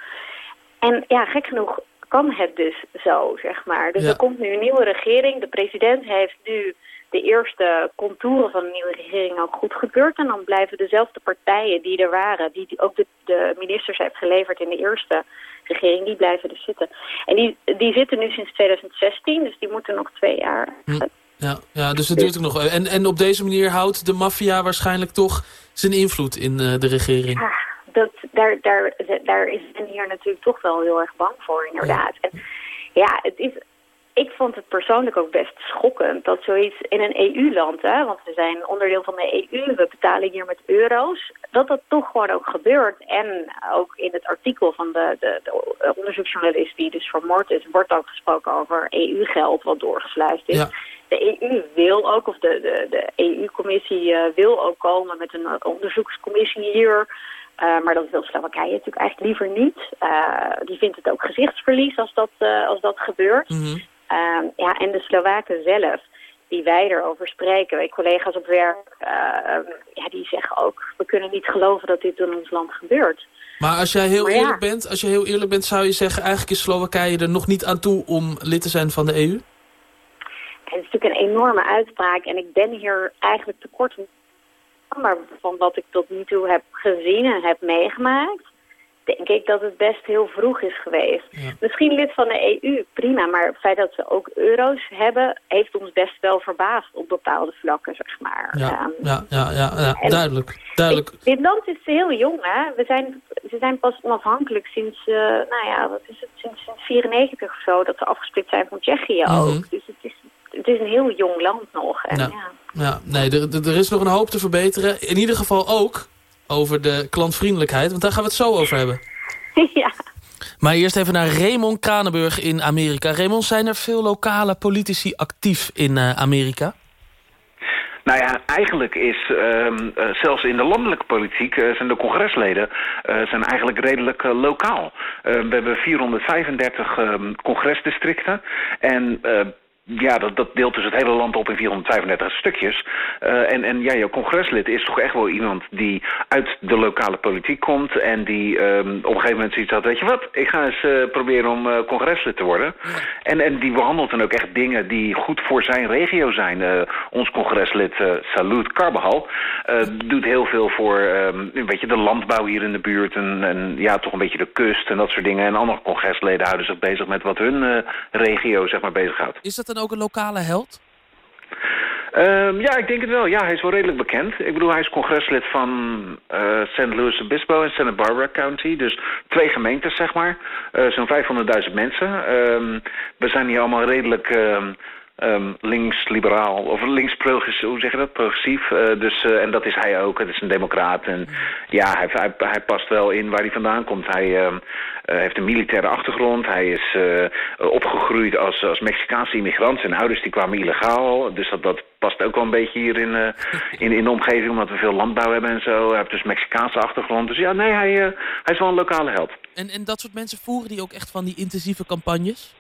En ja, gek genoeg kan het dus zo, zeg maar. Dus ja. er komt nu een nieuwe regering. De president heeft nu de eerste contouren van de nieuwe regering ook goedgekeurd. En dan blijven dezelfde partijen die er waren, die, ook de, de, ministers heeft geleverd in de eerste regering, die blijven dus zitten. En die, die zitten nu sinds 2016, dus die moeten nog twee jaar. Hm. Ja, ja, dus het duurt ook nog. En, en op deze manier houdt de maffia waarschijnlijk toch zijn invloed in uh, de regering. Ja, dat, daar, daar, daar is men hier natuurlijk toch wel heel erg bang voor, inderdaad. Ja. En ja, het is ik vond het persoonlijk ook best schokkend dat zoiets in een EU-land, hè, want we zijn onderdeel van de EU, we betalen hier met euro's, dat dat toch gewoon ook gebeurt. En ook in het artikel van de, de, de onderzoeksjournalist die dus vermoord is, wordt ook gesproken over EU-geld wat doorgesluist is. Ja. De EU wil ook, of de, de, de EU-commissie uh, wil ook komen met een onderzoekscommissie hier... Uh, maar dat wil Slowakije natuurlijk eigenlijk liever niet. Uh, die vindt het ook gezichtsverlies als dat, uh, als dat gebeurt. Mm -hmm. ja, en de Slowaken zelf, die wij erover spreken, wij collega's op werk, ja, die zeggen ook... we kunnen niet geloven dat dit in ons land gebeurt. Maar als jij heel Maar eerlijk ja. bent, als je heel eerlijk bent, zou je zeggen eigenlijk is Slowakije er nog niet aan toe om lid te zijn van de EU? En het is natuurlijk een enorme uitspraak en ik ben hier eigenlijk tekort maar van wat ik tot nu toe heb gezien en heb meegemaakt, denk ik dat het best heel vroeg is geweest. Ja. Misschien lid van de EU, prima, maar het feit dat ze ook euro's hebben, heeft ons best wel verbaasd op bepaalde vlakken, zeg maar. Ja, Ehm, ja, ja, ja, duidelijk. duidelijk. ik- dit land is heel jong, hè. We zijn, we zijn pas onafhankelijk sinds, eh, nou ja, wat is het, sinds, sinds 94 of zo, dat ze afgesplitst zijn van Tsjechië Mhm. ook. Dus het is, het is een heel jong land nog. En, Ja. ja. Ja, nee, er, er- is nog een hoop te verbeteren. In ieder geval ook over de klantvriendelijkheid, want daar gaan we het zo over hebben. ja. Maar eerst even naar Raymond Kranenburg in Amerika. Raymond, zijn er veel lokale politici actief in eh, Amerika? Nou ja, eigenlijk is ehm, eh, zelfs in de landelijke politiek eh, zijn de congresleden eh, zijn eigenlijk redelijk lokaal. We hebben 435 ehm, congresdistricten en ja, dat, dat deelt dus het hele land op in 435 stukjes. Eh, en, en ja, jouw congreslid is toch echt wel iemand die uit de lokale politiek komt... en die ehm, op een gegeven moment zoiets had... weet je wat, ik ga eens eh, proberen om eh, congreslid te worden. En, en die behandelt dan ook echt dingen die goed voor zijn regio zijn. Ons congreslid Salud Carbajal doet heel veel voor ehm, weet je, de landbouw hier in de buurt... En, en ja, toch een beetje de kust en dat soort dingen. En andere congresleden houden zich bezig met wat hun regio zeg maar bezighoudt. Is dat ook een lokale held? Ehm, ja, ik denk het wel. Ja, hij is wel redelijk bekend. Ik bedoel, hij is congreslid van eh St. Louis Obispo en Santa Barbara County. Dus twee gemeentes, zeg maar. Eh, Zo'n 500.000 mensen. Ehm, we zijn hier allemaal redelijk ehm, ehm, links-liberaal. Of links-progressief, hoe zeg je dat? Progressief. Eh, dus, eh, en dat is hij ook. Het is een democraat. En ja, hij, hij, hij past wel in waar hij vandaan komt. Hij ehm, eh, heeft een militaire achtergrond. Hij is opgegroeid als, als Mexicaanse immigrant. Zijn ouders die kwamen illegaal. Dus dat, dat past ook wel een beetje hier in, in, in de omgeving. Omdat we veel landbouw hebben en zo. Hij heeft dus Mexicaanse achtergrond. Dus ja, nee, hij, hij is wel een lokale held. En, en dat soort mensen voeren die ook echt van die intensieve campagnes?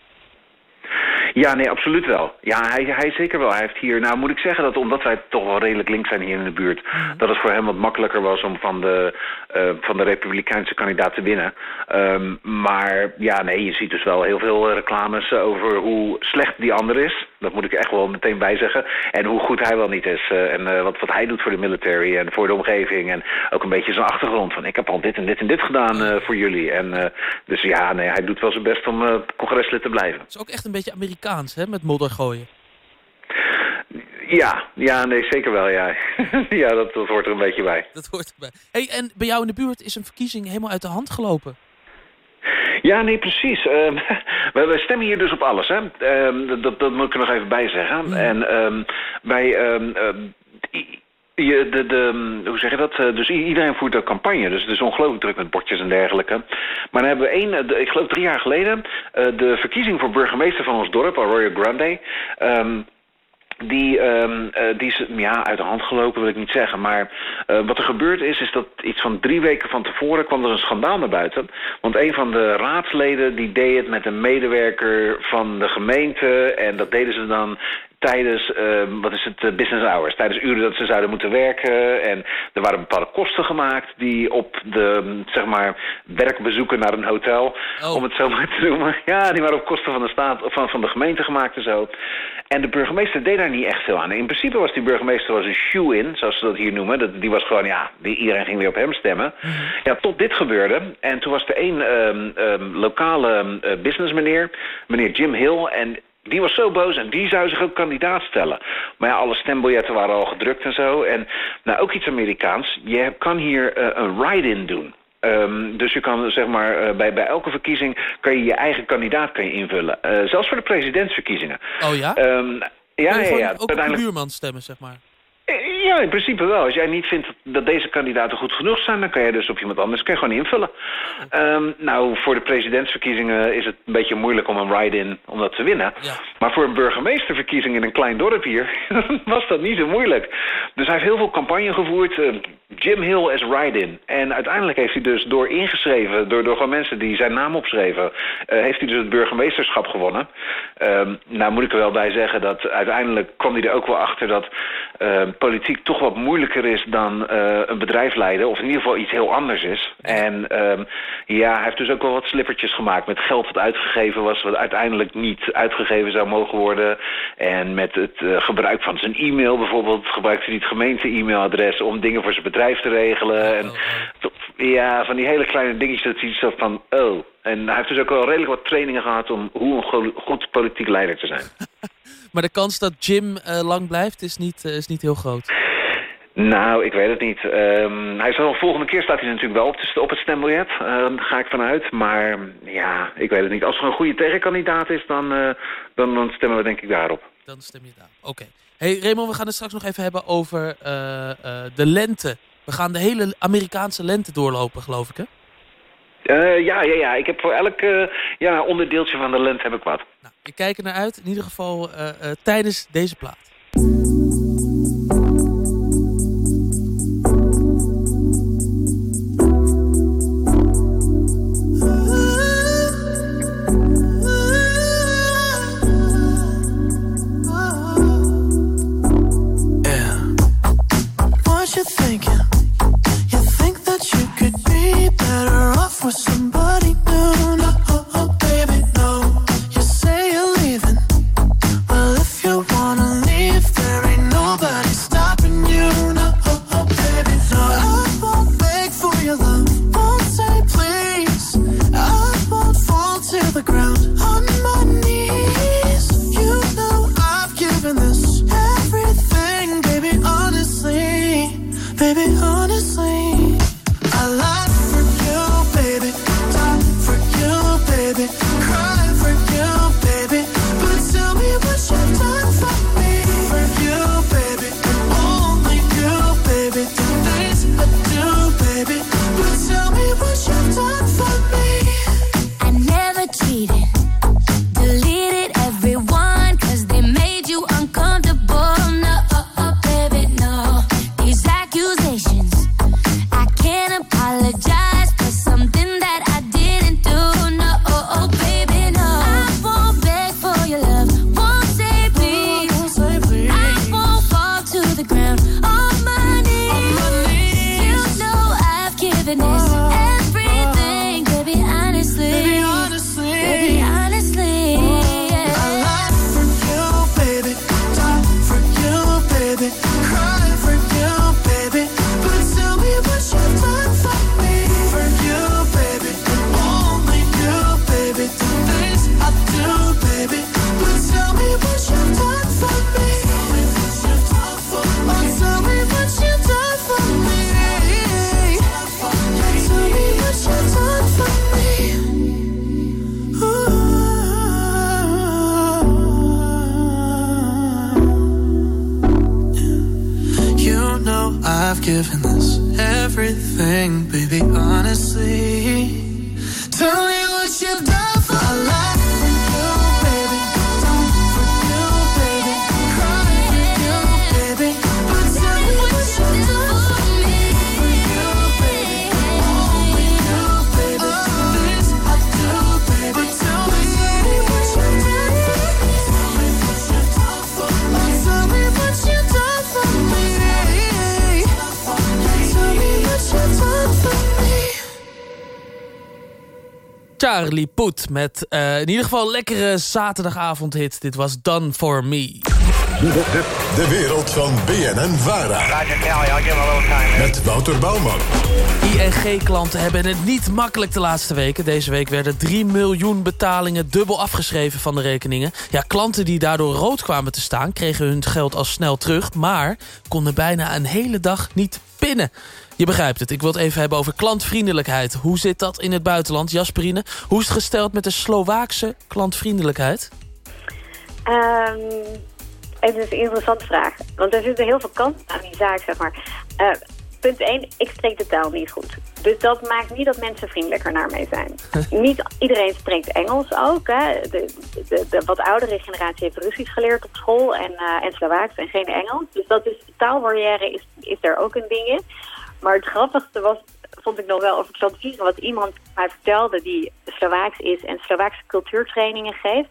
Ja, nee, absoluut wel. Ja, hij, hij zeker wel. Hij heeft hier, nou moet ik zeggen dat omdat wij toch wel redelijk links zijn hier in de buurt, dat het voor hem wat makkelijker was om van de, eh, van de republikeinse kandidaat te winnen. Ehm, maar ja, nee, je ziet dus wel heel veel eh, reclames over hoe slecht die ander is. Dat moet ik echt wel meteen bijzeggen. En hoe goed hij wel niet is. eh, en eh, wat, wat hij doet voor de military en voor de omgeving. En ook een beetje zijn achtergrond van ik heb al dit en dit en dit gedaan eh, voor jullie. En dus ja, nee, hij doet wel zijn best om congreslid te blijven. Dat is ook echt een beetje Amerikaans, hè, met modder gooien. Ja, ja, nee, zeker wel, ja. ja, dat, dat hoort er een beetje bij. Dat hoort erbij. Hey, en bij jou in de buurt is een verkiezing helemaal uit de hand gelopen. Ja, nee, precies. Ehm, we, stemmen hier dus op alles, hè. Ehm, dat, dat moet ik er nog even bij zeggen. En ehm, wij... ehm, ehm, Je, de, de, hoe zeg je dat? Eh, Dus iedereen voert een campagne. Dus het is ongelooflijk druk met bordjes en dergelijke. Maar dan hebben we één, eh, ik geloof drie jaar geleden... de verkiezing voor burgemeester van ons dorp, Arroyo Grande... die, eh, die is ja, uit de hand gelopen, wil ik niet zeggen. Maar eh, wat er gebeurd is, is dat iets van drie weken van tevoren kwam er een schandaal naar buiten. Want een van de raadsleden die deed het met een medewerker van de gemeente. En dat deden ze dan tijdens, ehm, wat is het, eh, business hours. Tijdens uren dat ze zouden moeten werken. En er waren bepaalde kosten gemaakt die op de, mm, zeg maar, werkbezoeken naar een hotel, om het zo maar te noemen. Ja, die waren op kosten van de staat, of van, van de gemeente gemaakt en zo. En de burgemeester deed daar niet echt veel aan. In principe was die burgemeester was een shoe-in, zoals ze dat hier noemen. Dat, die was gewoon, ja, die, iedereen ging weer op hem stemmen. Ja, tot dit gebeurde. En toen was er één ehm, ehm, lokale eh, businessmeneer, meneer Jim Hill... en die was zo boos en die zou zich ook kandidaat stellen. Maar ja, alle stembiljetten waren al gedrukt en zo. En nou, ook iets Amerikaans. Je kan hier eh, een ride-in doen. Ehm, dus je kan zeg maar eh, bij, bij elke verkiezing kan je je eigen kandidaat kan je invullen. Eh, zelfs voor de presidentsverkiezingen. Oh ja? Ehm, ja, ja, ja. Ook Uiteindelijk, buurman stemmen, zeg maar. Ja, in principe wel. Als jij niet vindt dat deze kandidaten goed genoeg zijn, dan kan je dus op iemand anders kan je gewoon invullen. Ehm, nou, voor de presidentsverkiezingen is het een beetje moeilijk om een ride-in om dat te winnen. Maar voor een burgemeesterverkiezing in een klein dorp hier was dat niet zo moeilijk. Dus hij heeft heel veel campagne gevoerd. eh, Jim Hill as ride-in. En uiteindelijk heeft hij dus door ingeschreven, door, door gewoon mensen die zijn naam opschreven, eh, heeft hij dus het burgemeesterschap gewonnen. Ehm, nou moet ik er wel bij zeggen dat uiteindelijk kwam hij er ook wel achter dat eh, politiek toch wat moeilijker is dan eh, een bedrijf leiden. Of in ieder geval iets heel anders is. En ehm, ja, hij heeft dus ook wel wat slippertjes gemaakt met geld dat uitgegeven was, wat uiteindelijk niet uitgegeven zou mogen worden. En met het eh, gebruik van zijn e-mail bijvoorbeeld, gebruikte hij niet het gemeente-e-mailadres om dingen voor zijn bedrijf te regelen. En toch, ja, van die hele kleine dingetjes dat hij zo van, oh. En hij heeft dus ook wel redelijk wat trainingen gehad om hoe een go- goed politiek leider te zijn. Maar de kans dat Jim eh, lang blijft is niet, eh, is niet heel groot. Nou, ik weet het niet. Ehm, hij zal de volgende keer staat hij natuurlijk wel op, de- op het stembiljet. Eh, Daar ga ik vanuit. Maar ja, ik weet het niet. Als er een goede tegenkandidaat is, dan, eh, dan, dan stemmen we denk ik daarop. Dan stem je daar. Oké. Hey Raymond, we gaan het straks nog even hebben over de lente. We gaan de hele Amerikaanse lente doorlopen, geloof ik, hè? Eh, ja, ja, ja. Ik heb voor elk eh, ja, onderdeeltje van de lente heb ik wat. Ik kijk er naar uit, in ieder geval eh, tijdens deze plaat. for somebody Charlie Poet met eh, in ieder geval een lekkere zaterdagavondhit. Dit was Done For Me. De, de wereld van BNN Vara. Met Wouter Bouwman. ING-klanten hebben het niet makkelijk de laatste weken. Deze week werden 3 miljoen betalingen dubbel afgeschreven van de rekeningen. Ja, klanten die daardoor rood kwamen te staan... kregen hun geld al snel terug... maar konden bijna een hele dag niet pinnen. Je begrijpt het. Ik wil het even hebben over klantvriendelijkheid. Hoe zit dat in het buitenland, Jasperine? Hoe is het gesteld met de Slovaakse klantvriendelijkheid? Ehm, het is een interessante vraag. Want er zitten heel veel kanten aan die zaak, zeg maar. Eh, punt 1, ik spreek de taal niet goed. Dus dat maakt niet dat mensen vriendelijker naar mij zijn. niet iedereen spreekt Engels ook. Hè. De, de, de wat oudere generatie heeft Russisch geleerd op school en, eh en Slovaaks en geen Engels. Dus dat is, taalbarrière is, is er ook een ding in. Maar het grappigste was, vond ik nog wel over klantvrienden, wat iemand mij vertelde die Slovaaks is en Slovaakse cultuurtrainingen geeft.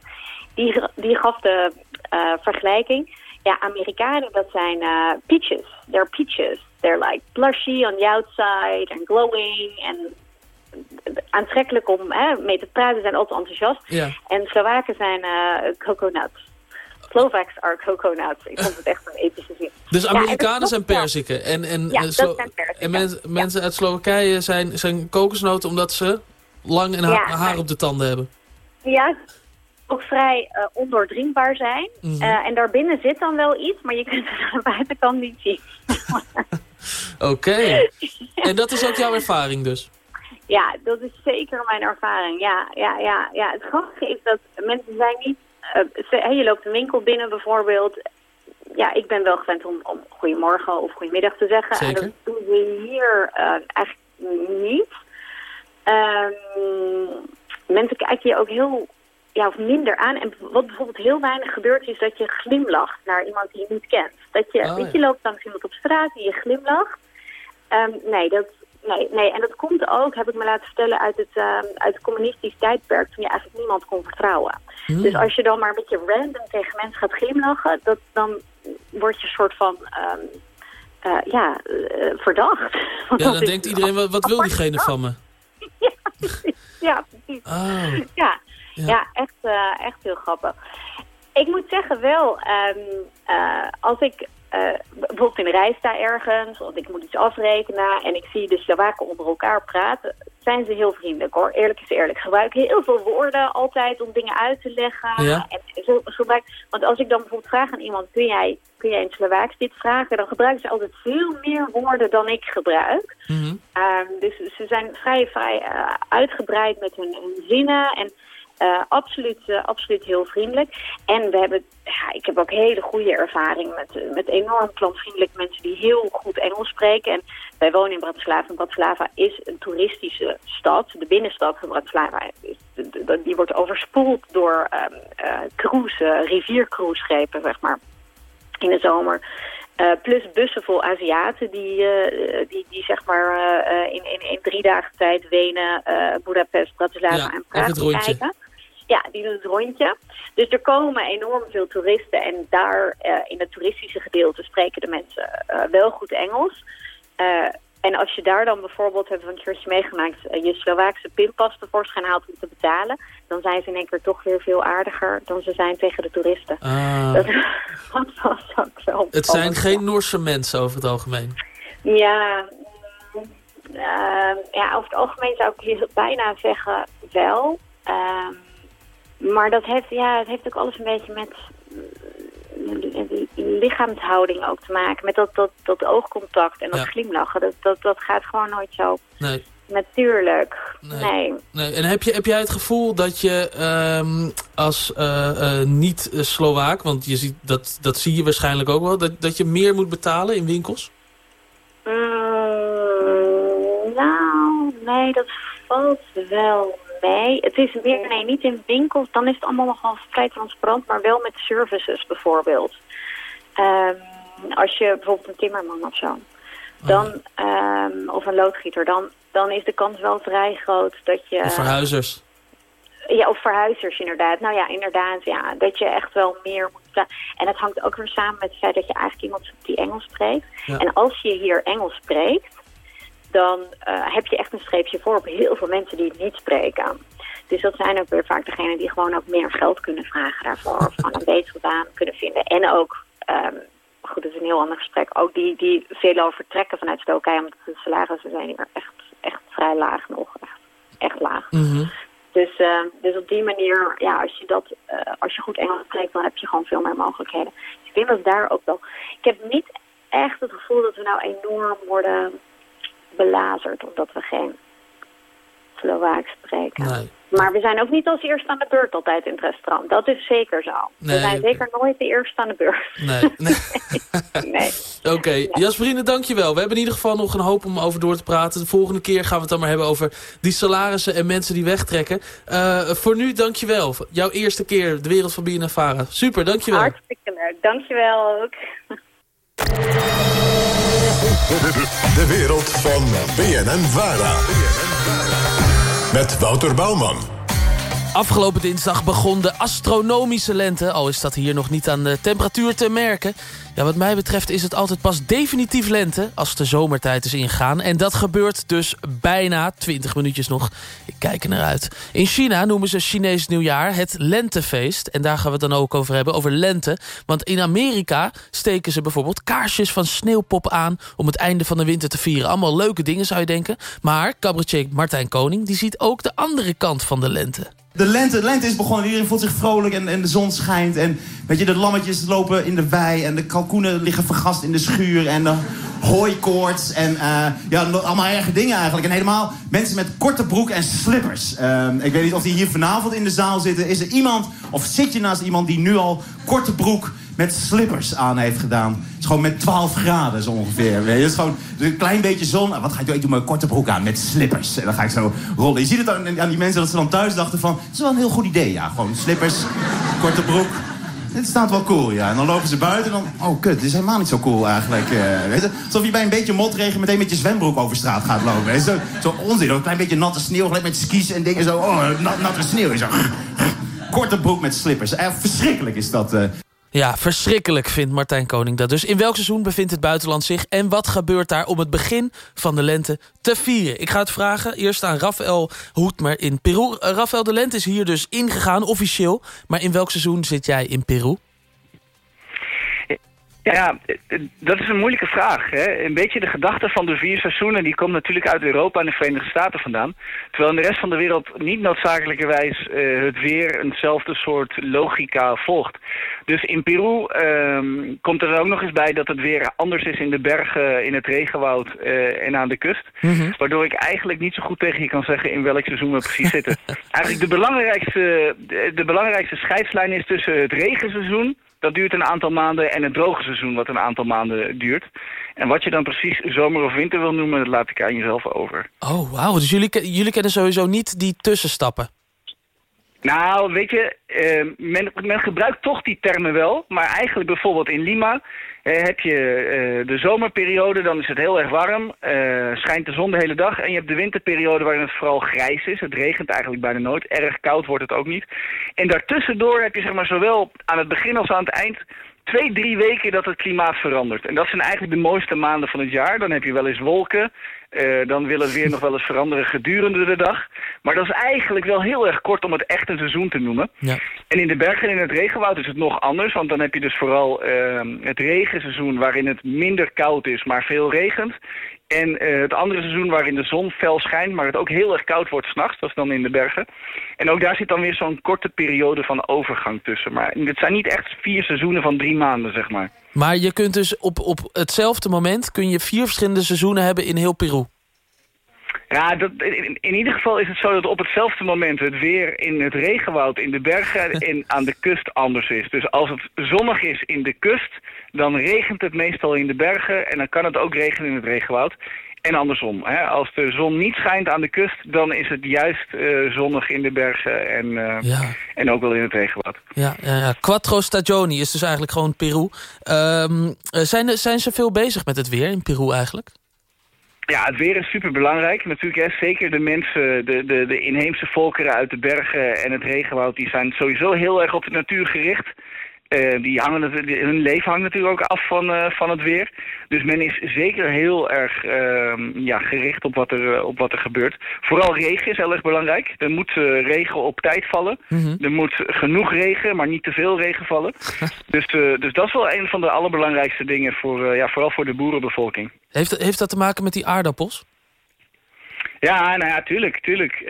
Die, die gaf de eh, vergelijking. Ja, Amerikanen, dat zijn eh, peaches. They're peaches. They're like plushy on the outside and glowing en aantrekkelijk om hè, mee te praten, zijn altijd enthousiast. En Slowaken zijn eh coconuts. Slovaks are coconuts. Ik vond het echt een epische zin. Dus Amerikanen zijn perziken. En, en, Ja, dat zijn perziken, en mens- mensen uit Slowakije zijn, zijn kokosnoten omdat ze lang en ha- haar op de tanden hebben. Ja, ook vrij eh, ondoordringbaar zijn. Mhm. Eh, en daarbinnen zit dan wel iets, maar je kunt het aan de buitenkant niet zien. Oké. En dat is ook jouw ervaring dus? Ja, dat is zeker mijn ervaring. Ja, ja, ja, ja. Het grappige is dat mensen zijn niet... eh, je loopt een winkel binnen bijvoorbeeld. Ja, ik ben wel gewend om, om goedemorgen of goedemiddag te zeggen. Zeker. En dat doen we hier eh, eigenlijk niet. Ehm, mensen kijken je ook heel... Ja, of minder aan. En wat bijvoorbeeld heel weinig gebeurt is dat je glimlacht naar iemand die je niet kent. Dat je, Oh, weet je, loopt langs iemand op straat en je glimlacht. Ehm, nee, dat, nee, nee, en dat komt ook, heb ik me laten vertellen, uit het, ehm, uit het communistisch tijdperk toen je eigenlijk niemand kon vertrouwen. Hmm. Dus als je dan maar een beetje random tegen mensen gaat glimlachen, dat, dan word je een soort van, ehm, eh, ja, eh, verdacht. Want Ja, dan denkt iedereen, wat, wat wil diegene van me? ja, precies. Oh. Ja, Ja. ja. echt, eh, echt heel grappig. Ik moet zeggen wel, ehm, eh, als ik bijvoorbeeld in de rij sta ergens, of ik moet iets afrekenen en ik zie de Slowaken onder elkaar praten, zijn ze heel vriendelijk hoor. Eerlijk is eerlijk. Gebruiken heel veel woorden altijd om dingen uit te leggen. Ja. En zo, gebruik, want als ik dan bijvoorbeeld vraag aan iemand, kun jij, kun jij in Slovaaks dit vragen? Dan gebruiken ze altijd veel meer woorden dan ik gebruik. Mhm. Ehm, dus ze zijn vrij, vrij eh, uitgebreid met hun, hun zinnen en eh, absoluut, eh, absoluut heel vriendelijk. En we hebben, ja, ik heb ook hele goede ervaring met, eh, met enorm klantvriendelijke mensen die heel goed Engels spreken. En wij wonen in Bratislava en Bratislava is een toeristische stad. De binnenstad van Bratislava is, die wordt overspoeld door cruise, eh, riviercruiseschepen, zeg maar in de zomer. Plus bussen vol Aziaten die, die, die zeg maar in, in, in drie dagen tijd Wenen, Budapest, Bratislava Ja, en Praag kijken. Ja, die doen het rondje. Dus er komen enorm veel toeristen en daar eh, in het toeristische gedeelte spreken de mensen eh, wel goed Engels. Eh, en als je daar dan bijvoorbeeld, hebben we een keertje meegemaakt, je Slovaakse pinpas tevoorschijn haalt om te betalen, dan zijn ze in één keer toch weer veel aardiger dan ze zijn tegen de toeristen. Ah. Dat, dat was ook wel Het zijn geen Noorse mensen over het algemeen. Ja, mm, ja, over het algemeen zou ik hier bijna zeggen wel. Ehm, maar dat heeft, ja, het heeft ook alles een beetje met lichaamshouding ook te maken. Met dat, dat, dat oogcontact en dat Ja. glimlachen. Dat, dat, dat gaat gewoon nooit zo Nee. natuurlijk. Nee. Nee. Nee, en heb, je, heb jij het gevoel dat je ehm, als eh, eh, niet-Slovaak... want je ziet, dat, dat zie je waarschijnlijk ook wel... Dat, dat je meer moet betalen in winkels? Mm, nou, nee, dat valt wel mee. Het is meer, nee, niet in winkels. Dan is het allemaal nogal vrij transparant, maar wel met services bijvoorbeeld. Ehm, als je bijvoorbeeld een timmerman of zo, dan, ehm, of een loodgieter, dan, dan is de kans wel vrij groot dat je... Of verhuizers. Ja, of verhuizers inderdaad. Nou ja, inderdaad, ja, dat je echt wel meer moet. En het hangt ook weer samen met het feit dat je eigenlijk iemand zoekt die Engels spreekt. Ja. En als je hier Engels spreekt, dan eh, heb je echt een streepje voor op heel veel mensen die het niet spreken. Dus dat zijn ook weer vaak degenen die gewoon ook meer geld kunnen vragen daarvoor. Of gewoon een betere baan kunnen vinden. En ook, ehm, goed, dat is een heel ander gesprek, ook die, die veelal vertrekken vanuit Slowakije. Omdat de salarissen zijn hier echt, echt vrij laag nog. Echt, echt laag. Dus, eh, dus op die manier, ja, als je, dat, eh, als je goed Engels spreekt, dan heb je gewoon veel meer mogelijkheden. Dus ik denk dat daar ook wel... Ik heb niet echt het gevoel dat we nou enorm worden belazerd, omdat we geen Slovaaks spreken. Nee. Maar we zijn ook niet als eerste aan de beurt altijd in het restaurant. Dat is zeker zo. Nee, we zijn zeker nooit de eerste aan de beurt. Nee. nee. nee. Oké, Jasperine, dankjewel. We hebben in ieder geval nog een hoop om over door te praten. De volgende keer gaan we het dan maar hebben over die salarissen en mensen die wegtrekken. Eh, voor nu, dankjewel. Jouw eerste keer de wereld van BNNVARA. Super, dankjewel. Hartstikke leuk. Dankjewel ook. De wereld van BNN Vara. Met Wouter Bouwman. Afgelopen dinsdag begon de astronomische lente. Al is dat hier nog niet aan de temperatuur te merken. Ja, wat mij betreft is het altijd pas definitief lente... als de zomertijd is ingegaan. En dat gebeurt dus bijna 20 minuutjes nog. Ik kijk er naar uit. In China noemen ze Chinees nieuwjaar het lentefeest. En daar gaan we het dan ook over hebben, over lente. Want in Amerika steken ze bijvoorbeeld kaarsjes van sneeuwpop aan... om het einde van de winter te vieren. Allemaal leuke dingen, zou je denken. Maar cabaretier Martijn Koning die ziet ook de andere kant van de lente. De lente, lente is begonnen. Iedereen voelt zich vrolijk en, en de zon schijnt. En weet je, de lammetjes lopen in de wei. En de kalkoenen liggen vergast in de schuur. En de hooikoorts. En eh, ja, allemaal erge dingen eigenlijk. En helemaal mensen met korte broek en slippers. Ehm, ik weet niet of die hier vanavond in de zaal zitten. Is er iemand, of zit je naast iemand die nu al korte broek met slippers aan heeft gedaan? Het is gewoon met 12 graden zo ongeveer. weet je. Het is gewoon een klein beetje zon. Ah, Wat ga ik doen? Ik doe mijn korte broek aan met slippers. En dan ga ik zo rollen. Je ziet het aan, aan die mensen dat ze dan thuis dachten van... Het is wel een heel goed idee, ja. Gewoon slippers, korte broek. Dit staat wel cool, ja. En dan lopen ze buiten en dan... Oh, kut, dit is helemaal niet zo cool eigenlijk. eh, weet je? Alsof je bij een beetje motregen meteen met je zwembroek over straat gaat lopen. Zo, zo onzin. Een klein beetje natte sneeuw, gelijk met skis en dingen zo. Oh, nat, natte sneeuw. Korte broek met slippers. Eh, verschrikkelijk is dat. eh. Ja, verschrikkelijk vindt Martijn Koning dat dus. In welk seizoen bevindt het buitenland zich... en wat gebeurt daar om het begin van de lente te vieren? Ik ga het vragen eerst aan Rafael Hoedmer in Peru. Eh, Rafael, de lente is hier dus ingegaan, officieel. Maar in welk seizoen zit jij in Peru? Ja, dat is een moeilijke vraag. Hè? Een beetje de gedachte van de vier seizoenen... die komt natuurlijk uit Europa en de Verenigde Staten vandaan. Terwijl in de rest van de wereld niet noodzakelijkerwijs eh, het weer... eenzelfde soort logica volgt. Dus in Peru ehm, komt er ook nog eens bij dat het weer anders is in de bergen... in het regenwoud eh, en aan de kust. Waardoor ik eigenlijk niet zo goed tegen je kan zeggen... in welk seizoen we precies zitten. Eigenlijk de belangrijkste, de, de belangrijkste scheidslijn is tussen het regenseizoen... Dat duurt een aantal maanden en het droge seizoen wat een aantal maanden duurt. En wat je dan precies zomer of winter wil noemen, dat laat ik aan jezelf over. Oh, wauw. Dus jullie, jullie kennen sowieso niet die tussenstappen. Nou, weet je, eh, men, men gebruikt toch die termen wel. Maar eigenlijk bijvoorbeeld in Lima heb je eh, de zomerperiode, dan is het heel erg warm. eh, schijnt de zon de hele dag. En je hebt de winterperiode waarin het vooral grijs is. Het regent eigenlijk bijna nooit. Erg koud wordt het ook niet. En daartussendoor heb je zeg maar zowel aan het begin als aan het eind twee, drie weken dat het klimaat verandert. En dat zijn eigenlijk de mooiste maanden van het jaar. Dan heb je wel eens wolken. Eh, dan wil het weer nog wel eens veranderen gedurende de dag. Maar dat is eigenlijk wel heel erg kort om het echt een seizoen te noemen. Ja. En in de bergen en in het regenwoud is het nog anders. Want dan heb je dus vooral eh, het regenseizoen waarin het minder koud is, maar veel regent. En eh, het andere seizoen waarin de zon fel schijnt, maar het ook heel erg koud wordt s'nachts. Dat is dan in de bergen. En ook daar zit dan weer zo'n korte periode van overgang tussen. Maar het zijn niet echt vier seizoenen van drie maanden, zeg maar. Maar je kunt dus op, op hetzelfde moment... kun je vier verschillende seizoenen hebben in heel Peru. Ja, dat, in, in, ieder geval is het zo dat op hetzelfde moment het weer in het regenwoud in de bergen en aan de kust anders is. Dus als het zonnig is in de kust, dan regent het meestal in de bergen en dan kan het ook regenen in het regenwoud. En andersom. Hè. Als de zon niet schijnt aan de kust, dan is het juist uh, zonnig in de bergen en, uh, ja. en ook wel in het regenwoud. Ja, ja, ja, Quattro Stagioni is dus eigenlijk gewoon Peru. Um, zijn, zijn ze veel bezig met het weer in Peru eigenlijk? Ja, het weer is super belangrijk. Natuurlijk, hè, zeker de mensen, de, de, de inheemse volkeren uit de bergen en het regenwoud, die zijn sowieso heel erg op de natuur gericht. Uh, die hangen, hun leven hangt natuurlijk ook af van, uh, van het weer. Dus men is zeker heel erg uh, ja, gericht op wat, er, op wat er gebeurt. Vooral regen is heel erg belangrijk. Er moet regen op tijd vallen. Mm -hmm. Er moet genoeg regen, maar niet te veel regen vallen. dus, dus dat is wel een van de allerbelangrijkste dingen, voor, ja, vooral voor de boerenbevolking. Heeft, heeft dat te maken met die aardappels? Ja, nou ja, tuurlijk, tuurlijk. Uh,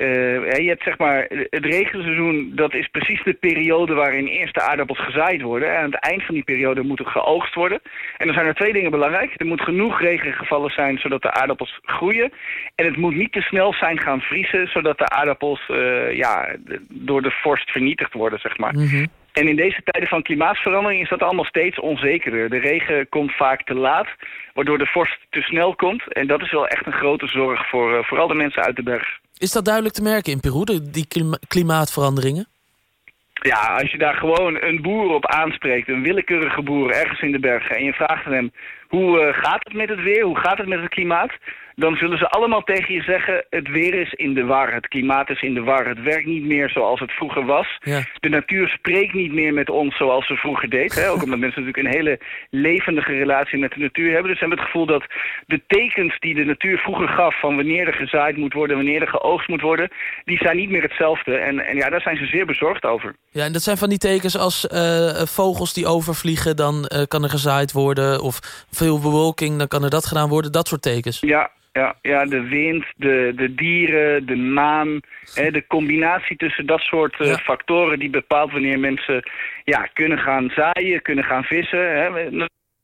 je hebt zeg maar, het regenseizoen, dat is precies de periode waarin eerst de aardappels gezaaid worden. En aan het eind van die periode moet het geoogst worden. En dan zijn er twee dingen belangrijk. Er moet genoeg regen gevallen zijn, zodat de aardappels groeien. En het moet niet te snel zijn gaan vriezen, zodat de aardappels uh, ja, door de vorst vernietigd worden, zeg maar. Mm -hmm. En in deze tijden van klimaatverandering is dat allemaal steeds onzekerder. De regen komt vaak te laat, waardoor de vorst te snel komt. En dat is wel echt een grote zorg voor uh, vooral de mensen uit de berg. Is dat duidelijk te merken in Peru, de, die klima klimaatveranderingen? Ja, als je daar gewoon een boer op aanspreekt, een willekeurige boer ergens in de bergen... en je vraagt aan hem, hoe uh, gaat het met het weer, hoe gaat het met het klimaat dan zullen ze allemaal tegen je zeggen... het weer is in de war, het klimaat is in de war. Het werkt niet meer zoals het vroeger was. Ja. De natuur spreekt niet meer met ons zoals ze vroeger deed. Hè? Ook omdat mensen natuurlijk een hele levendige relatie met de natuur hebben. Dus ze hebben het gevoel dat de tekens die de natuur vroeger gaf... van wanneer er gezaaid moet worden, wanneer er geoogst moet worden... die zijn niet meer hetzelfde. En, en ja, daar zijn ze zeer bezorgd over. Ja, en dat zijn van die tekens als uh, vogels die overvliegen... dan uh, kan er gezaaid worden. Of veel bewolking, dan kan er dat gedaan worden. Dat soort tekens. Ja, ja, ja, de wind, de, de dieren, de maan. Hè, de combinatie tussen dat soort uh, ja. factoren die bepaalt wanneer mensen ja, kunnen gaan zaaien, kunnen gaan vissen. Hè.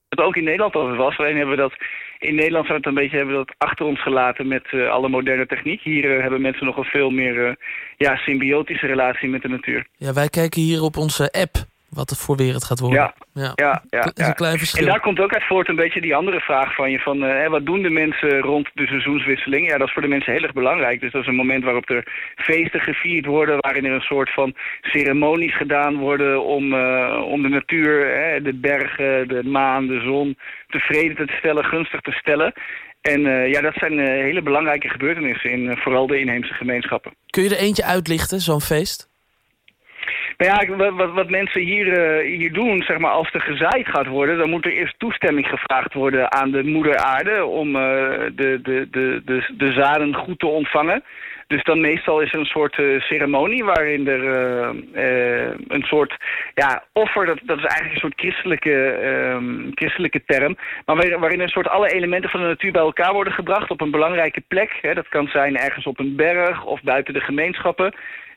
Het ook in Nederland over was. Alleen hebben we dat in Nederland zou het een beetje hebben dat achter ons gelaten met uh, alle moderne techniek. Hier uh, hebben mensen nog een veel meer ja, symbiotische relatie met de natuur. Ja, wij kijken hier op onze app wat het voor weer het gaat worden. Ja, ja, ja. ja, Dat is een klein verschil. En daar komt ook uit voort een beetje die andere vraag van je. Van, uh, wat doen de mensen rond de seizoenswisseling? Ja, dat is voor de mensen heel erg belangrijk. Dus dat is een moment waarop er feesten gevierd worden... waarin er een soort van ceremonies gedaan worden... om, uh, om de natuur, de bergen, de maan, de zon... tevreden te stellen, gunstig te stellen... En uh, ja, dat zijn hele belangrijke gebeurtenissen in vooral de inheemse gemeenschappen. Kun je er eentje uitlichten, zo'n feest? Nou ja, wat, mensen hier, uh, hier doen, zeg maar, als er gezaaid gaat worden... dan moet er eerst toestemming gevraagd worden aan de moeder aarde... om uh, de, de, de, de, de zaden goed te ontvangen. Dus dan meestal is er een soort uh, ceremonie waarin er een soort ja, offer... Dat, dat is eigenlijk een soort christelijke, christelijke term... maar waarin, waarin een soort alle elementen van de natuur bij elkaar worden gebracht... op een belangrijke plek. Hè. Dat kan zijn ergens op een berg of buiten de gemeenschappen...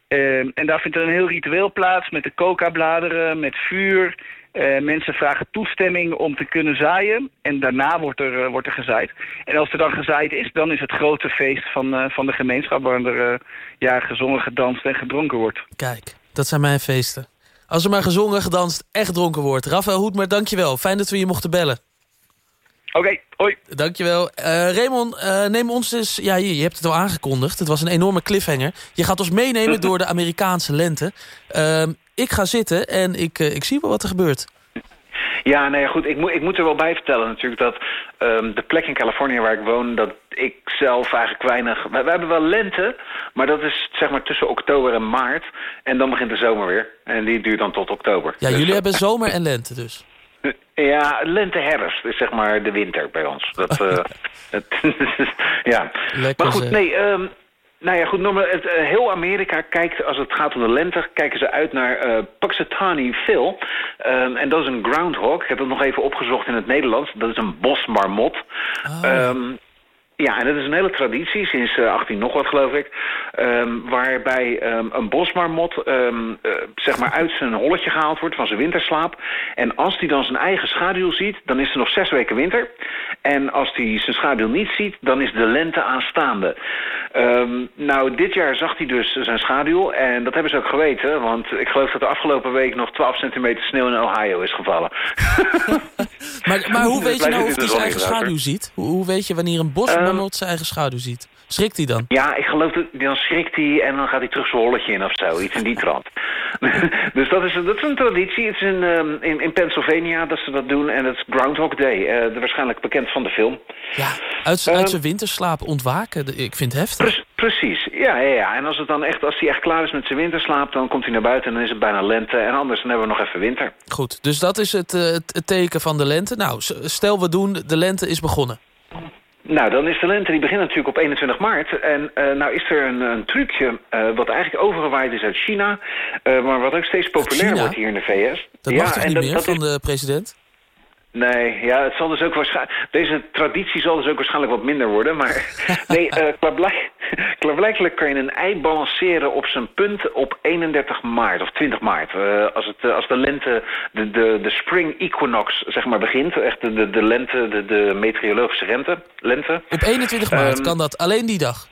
Uh, en daar vindt er een heel ritueel plaats met de coca-bladeren, met vuur. Uh, mensen vragen toestemming om te kunnen zaaien. En daarna wordt er, uh, wordt er gezaaid. En als er dan gezaaid is, dan is het grote feest van, van de gemeenschap... waar er ja, gezongen, gedanst en gedronken wordt. Kijk, dat zijn mijn feesten. Als er maar gezongen, gedanst en gedronken wordt. Rafael Hoedmer, dankjewel. Fijn dat we je mochten bellen. Oké, okay, hoi. Dankjewel. Uh, Raymond, uh, neem ons dus... Ja, je, je, hebt het al aangekondigd. Het was een enorme cliffhanger. Je gaat ons meenemen door de Amerikaanse lente. Uh, ik ga zitten en ik, ik zie wel wat er gebeurt. Ja, nou ja, goed. Ik, moet ik moet er wel bij vertellen natuurlijk dat um, de plek in Californië waar ik woon... dat ik zelf eigenlijk weinig... We, we, hebben wel lente, maar dat is zeg maar tussen oktober en maart. En dan begint de zomer weer. En die duurt dan tot oktober. Ja, dus jullie hebben zomer en lente dus. Ja, lente-herfst is zeg maar de winter bij ons. Dat, uh, het, ja. Lekker maar goed, nee... Um, nou ja, goed, normaal, het, uh, heel Amerika kijkt, als het gaat om de lente... kijken ze uit naar uh, Puxatawny Phil. Um, en dat is een groundhog. Ik heb het nog even opgezocht in het Nederlands. Dat is een bosmarmot. Oh. Um, Ja, en dat is een hele traditie, sinds uh, 18 nog wat geloof ik... Um, waarbij um, een bosmarmot um, uh, zeg maar uit zijn holletje gehaald wordt van zijn winterslaap. En als hij dan zijn eigen schaduw ziet, dan is er nog zes weken winter. En als hij zijn schaduw niet ziet, dan is de lente aanstaande. nou, dit jaar zag hij dus zijn schaduw en dat hebben ze ook geweten... want ik geloof dat de afgelopen week nog 12 centimeter sneeuw in Ohio is gevallen. maar, maar hoe weet je nou of hij zijn eigen schaduw ziet? Hoe, hoe weet je wanneer een bos um, zijn eigen schaduw ziet. Schrikt hij dan? Ja, ik geloof dat dan schrikt hij en dan gaat hij terug zijn holletje in of zo. Iets in die trant. dus dat is, dat is een traditie. Het is in, um, in, in Pennsylvania dat ze dat doen. En het is Groundhog Day. Uh, waarschijnlijk bekend van de film. Ja, uit, uit zijn winterslaap ontwaken. Ik vind het heftig. Pre precies, ja, ja, ja. En als, het dan echt, als hij echt klaar is met zijn winterslaap... dan komt hij naar buiten en dan is het bijna lente. En anders dan hebben we nog even winter. Goed, dus dat is het, uh, het teken van de lente. Nou, stel we doen, de lente is begonnen. Nou, dan is de lente, die begint natuurlijk op 21 maart. En uh, nou is er een, een trucje uh, wat eigenlijk overgewaaid is uit China... Uh, maar wat ook steeds populair wordt hier in de VS. Dat mag toch niet dat, meer dat van de president? Nee, ja, het zal dus ook waarschijnlijk... Deze traditie zal dus ook waarschijnlijk wat minder worden. Maar nee, uh, klaarblijkelijk kan je een ei balanceren op zijn punt op 31 maart of 20 maart. Uh, als, het, uh, als de lente, de, de, de spring equinox, zeg maar, begint. Echt de, de, de lente, de, de meteorologische rente, lente. Op 21 maart um, kan dat, alleen die dag?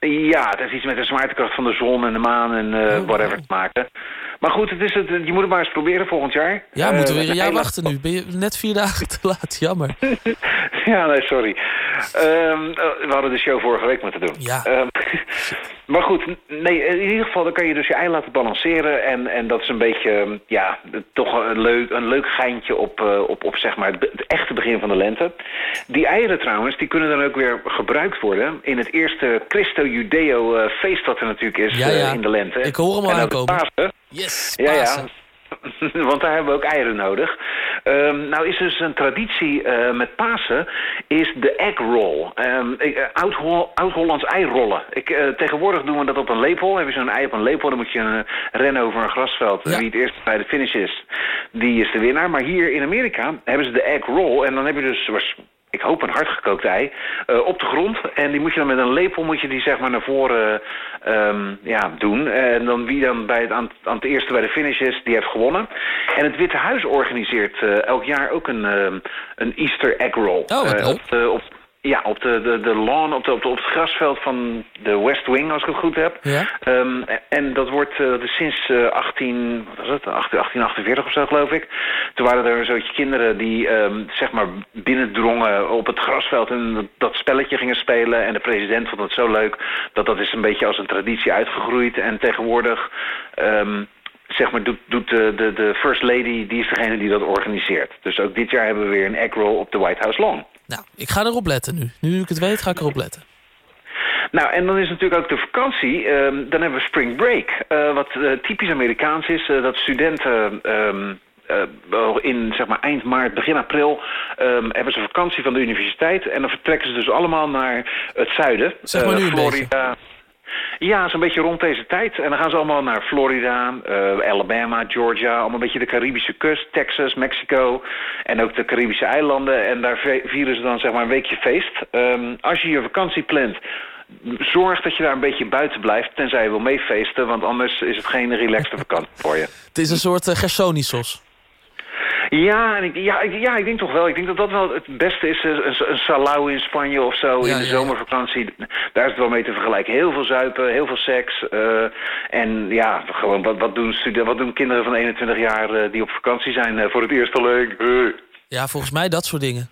Ja, het is iets met de zwaartekracht van de zon en de maan en uh, oh, whatever te maken. Maar goed, het is het, je moet het maar eens proberen volgend jaar. Ja, moeten we weer een jaar wachten nu. Ben je net vier dagen te laat, jammer. ja, nee, sorry. Um, we hadden de show vorige week moeten doen. Ja. Um, maar goed, nee, in ieder geval dan kan je dus je ei laten balanceren. En, en dat is een beetje, ja, toch een leuk, een leuk geintje op, uh, op, op zeg maar het, het, echte begin van de lente. Die eieren trouwens, die kunnen dan ook weer gebruikt worden in het eerste Christo-Judeo feest dat er natuurlijk is ja, ja. In de lente. Ik hoor hem al aankomen. Yes, ja, ja. Want daar hebben we ook eieren nodig. Um, nou is dus een traditie uh, met Pasen, is de egg roll. Um, Oud-Hollands -Hol eirollen. Ik, uh, tegenwoordig doen we dat op een lepel. Heb je zo'n ei op een lepel, dan moet je uh, rennen over een grasveld. Ja. Wie het eerst bij de finish is, die is de winnaar. Maar hier in Amerika hebben ze de egg roll. En dan heb je dus ik hoop een hardgekookt ei, uh, op de grond. En die moet je dan met een lepel moet je die zeg maar naar voren um, ja, doen. En dan wie dan bij het, aan, aan het eerste bij de finish is, die heeft gewonnen. En het Witte Huis organiseert uh, elk jaar ook een, uh, een Easter egg roll. Oh, uh, op, de, op, ja, op de, de, de lawn, op, de, op, de, op het grasveld van de West Wing, als ik het goed heb. Ja? Um, en dat wordt uh, dat sinds uh, 18, wat was het, 1848 of zo, geloof ik. Toen waren er een zootje kinderen die um, zeg maar binnendrongen op het grasveld... en dat, spelletje gingen spelen. En de president vond het zo leuk dat dat is een beetje als een traditie uitgegroeid. En tegenwoordig... Um, zeg maar, doet, doet de, de, de First Lady, die is degene die dat organiseert. Dus ook dit jaar hebben we weer een egg roll op de White House Lawn. Nou, ik ga erop letten nu. Nu ik het weet, ga ik erop letten. Nou, en dan is natuurlijk ook de vakantie. Um, dan hebben we spring break. Uh, wat uh, typisch Amerikaans is, uh, dat studenten... Um, uh, in zeg maar, eind maart, begin april um, hebben ze vakantie van de universiteit. En dan vertrekken ze dus allemaal naar het zuiden. Zeg maar nu Florida. Ja, zo'n beetje rond deze tijd. En dan gaan ze allemaal naar Florida, uh, Alabama, Georgia. Allemaal een beetje de Caribische kust, Texas, Mexico. En ook de Caribische eilanden. En daar vieren ze dan zeg maar een weekje feest. Um, als je je vakantie plant zorg dat je daar een beetje buiten blijft... tenzij je wil meefeesten, want anders is het geen relaxte vakantie voor je. Het is een soort uh, Gersonisos. Ja, en ik, ja, ik, ja, ik denk toch wel. Ik denk dat dat wel het beste is. Een, een salau in Spanje of zo ja, in de ja, zomervakantie. Daar is het wel mee te vergelijken. Heel veel zuipen, heel veel seks. Uh, en ja, gewoon wat, wat, doen wat doen kinderen van 21 jaar uh, die op vakantie zijn uh, voor het eerste leuk? Ja, volgens mij dat soort dingen.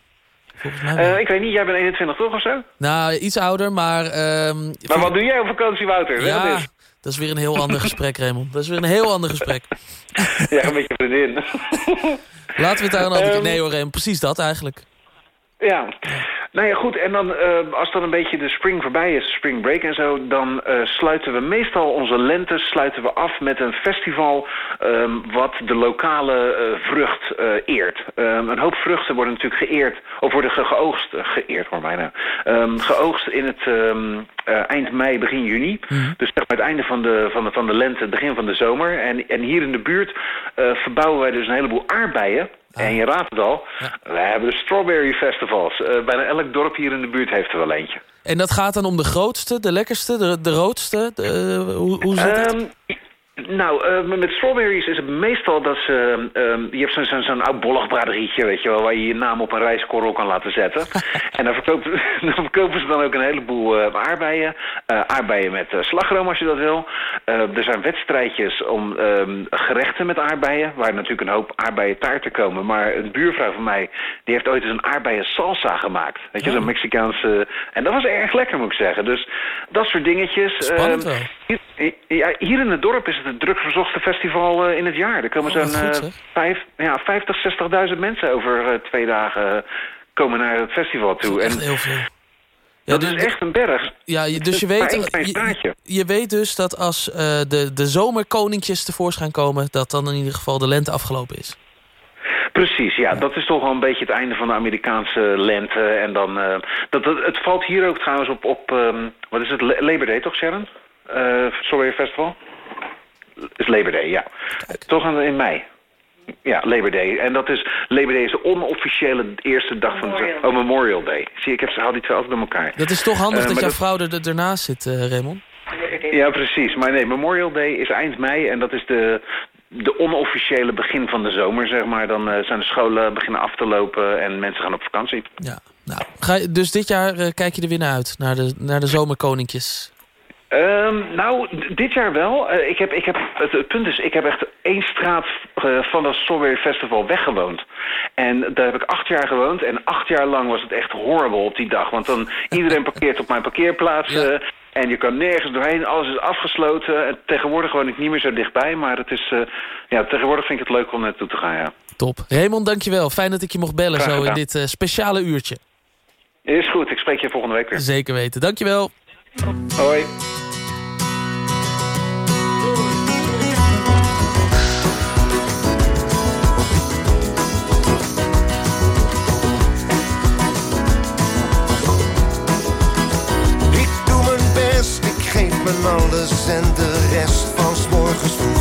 Uh, ik weet niet, jij bent 21 toch of zo? Nou, iets ouder, maar... Um, maar wat doe jij op vakantie, Wouter? Ja, dat is. weer een heel ander gesprek, Raymond. Dat is weer een heel ander gesprek. ja, een beetje vriendin. Laten we het daar een andere... Um, nee hoor, Raymond, precies dat eigenlijk. Ja. Nou ja, goed. En dan, uh, als dan een beetje de spring voorbij is, spring break en zo... dan uh, sluiten we meestal onze lente sluiten we af met een festival... Um, wat de lokale uh, vrucht eert. Um, een hoop vruchten worden natuurlijk geëerd... of worden ge geoogst, geëerd hoor mij nou... Um, geoogst in het eind mei, begin juni. Mm. Dus zeg maar het einde van de, van, de, van de lente, het begin van de zomer. En, en hier in de buurt verbouwen wij dus een heleboel aardbeien... En je raadt het al, wij hebben de Strawberry Festivals. Eh, bijna elk dorp hier in de buurt heeft er wel eentje. En dat gaat dan om de grootste, de lekkerste, de, de roodste? De, uh, hoe, hoe zit het? Ehm, nou, uh, met strawberries is het meestal dat ze... Um, je hebt zo'n oud bollig braderietje, weet je wel... waar je je naam op een rijstkorrel kan laten zetten. en dan verkopen, dan verkopen ze dan ook een heleboel uh, aardbeien. Uh, aardbeien met slagroom als je dat wil. er zijn wedstrijdjes om um, gerechten met aardbeien... waar natuurlijk een hoop aardbeien taarten komen. Maar een buurvrouw van mij, die heeft ooit eens een aardbeien salsa gemaakt. Weet je, zo'n Mexicaanse... En dat was erg lekker, moet ik zeggen. Dus dat soort dingetjes. Spannend wel. Hier, hier in het dorp is het het druk verzochte festival uh, in het jaar. Er komen oh, zo'n vijf, ja, 50, 60.000 mensen over uh, twee dagen komen naar het festival toe. En heel veel. Ja, dat is echt een berg. Ja, dus je weet, je, je, weet dus dat als de, de zomerkoninkjes tevoorschijn komen... dat dan in ieder geval de lente afgelopen is. Precies, ja, dat is toch wel een beetje het einde van de Amerikaanse lente. En dan, dat, dat, het valt hier ook trouwens op, op um, wat is het, Labor Day toch Sharon? Sorry Festival? Is Labor Day, ja. Toch in mei. Ja, Labor Day. En dat is, Labor Day is de onofficiële eerste dag van de... Oh, Memorial Day. Zie ik, heb, haal die twee altijd bij elkaar. Dat is toch handig uh, dat jouw dat... vrouw er, ernaast zit, uh, Raymond? Ja, precies. Maar nee, Memorial Day is eind mei en dat is de, de onofficiële begin van de zomer, zeg maar. Dan uh, zijn de scholen beginnen af te lopen en mensen gaan op vakantie. Ja, nou, ga je, dus dit jaar kijk je er weer naar uit, naar de, naar de zomerkoninkjes? Um, nou, dit jaar wel. Uh, ik heb, ik heb, het, het, punt is, ik heb echt één straat uh, van het Strawberry Festival weggewoond. En daar heb ik acht jaar gewoond. En acht jaar lang was het echt horrible op die dag. Want dan iedereen parkeert op mijn parkeerplaats. Ja. Uh, en je kan nergens doorheen, alles is afgesloten. En tegenwoordig woon ik niet meer zo dichtbij. Maar het is, ja, tegenwoordig vind ik het leuk om naartoe te gaan, ja. Top. Raymond, dankjewel. Fijn dat ik je mocht bellen zo in dit speciale uurtje. Is goed, ik spreek je volgende week weer. Zeker weten. Dankjewel. Hoi. mijn alles en de rest van s morgens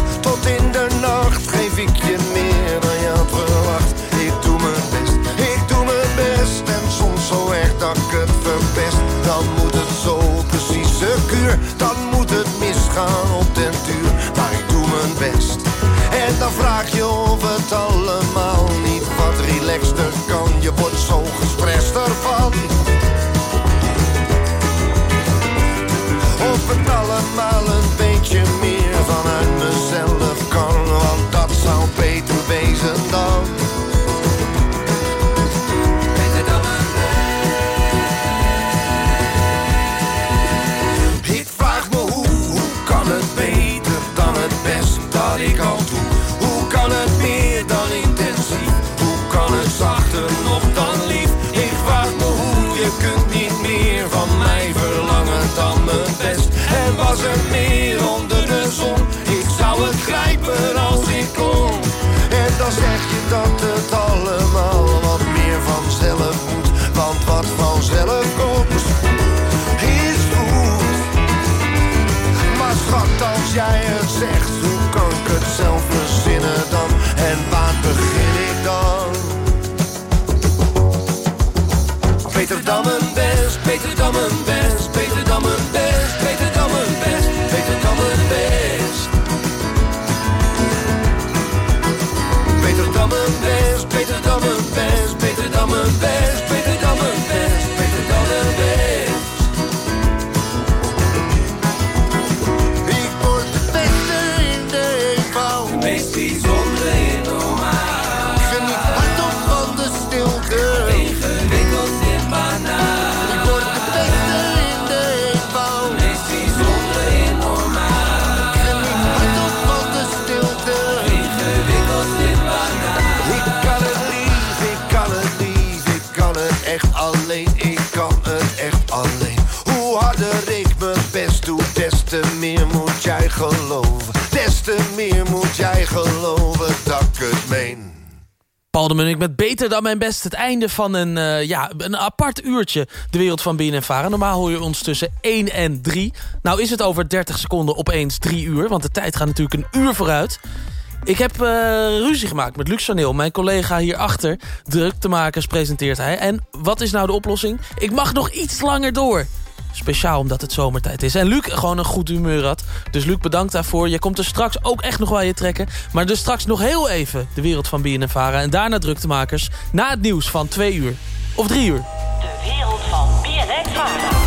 misgaan op den duur. Maar ik doe mijn best en dan vraag je of het allemaal niet wat relaxter kan. Je wordt zo gestrest ervan. Dan zeg je dat het allemaal wat meer vanzelf dan mijn best. Het einde van een, uh, ja, een apart uurtje. De wereld van BNN Normaal hoor je ons tussen 1 en 3. Nou is het over 30 seconden opeens 3 uur. Want de tijd gaat natuurlijk een uur vooruit. Ik heb uh, ruzie gemaakt met Luc Chaneel, mijn collega hierachter. Druktemakers presenteert hij. En wat is nou de oplossing? Ik mag nog iets langer door. Speciaal omdat het zomertijd is. En Luc gewoon een goed humeur had. Dus Luc, bedankt daarvoor. Je komt er straks ook echt nog bij je trekken. Maar dus straks nog heel even de wereld van BNNVARA. En daarna druktemakers. Na het nieuws van twee uur. Of drie uur. De wereld van. BNN-VARA.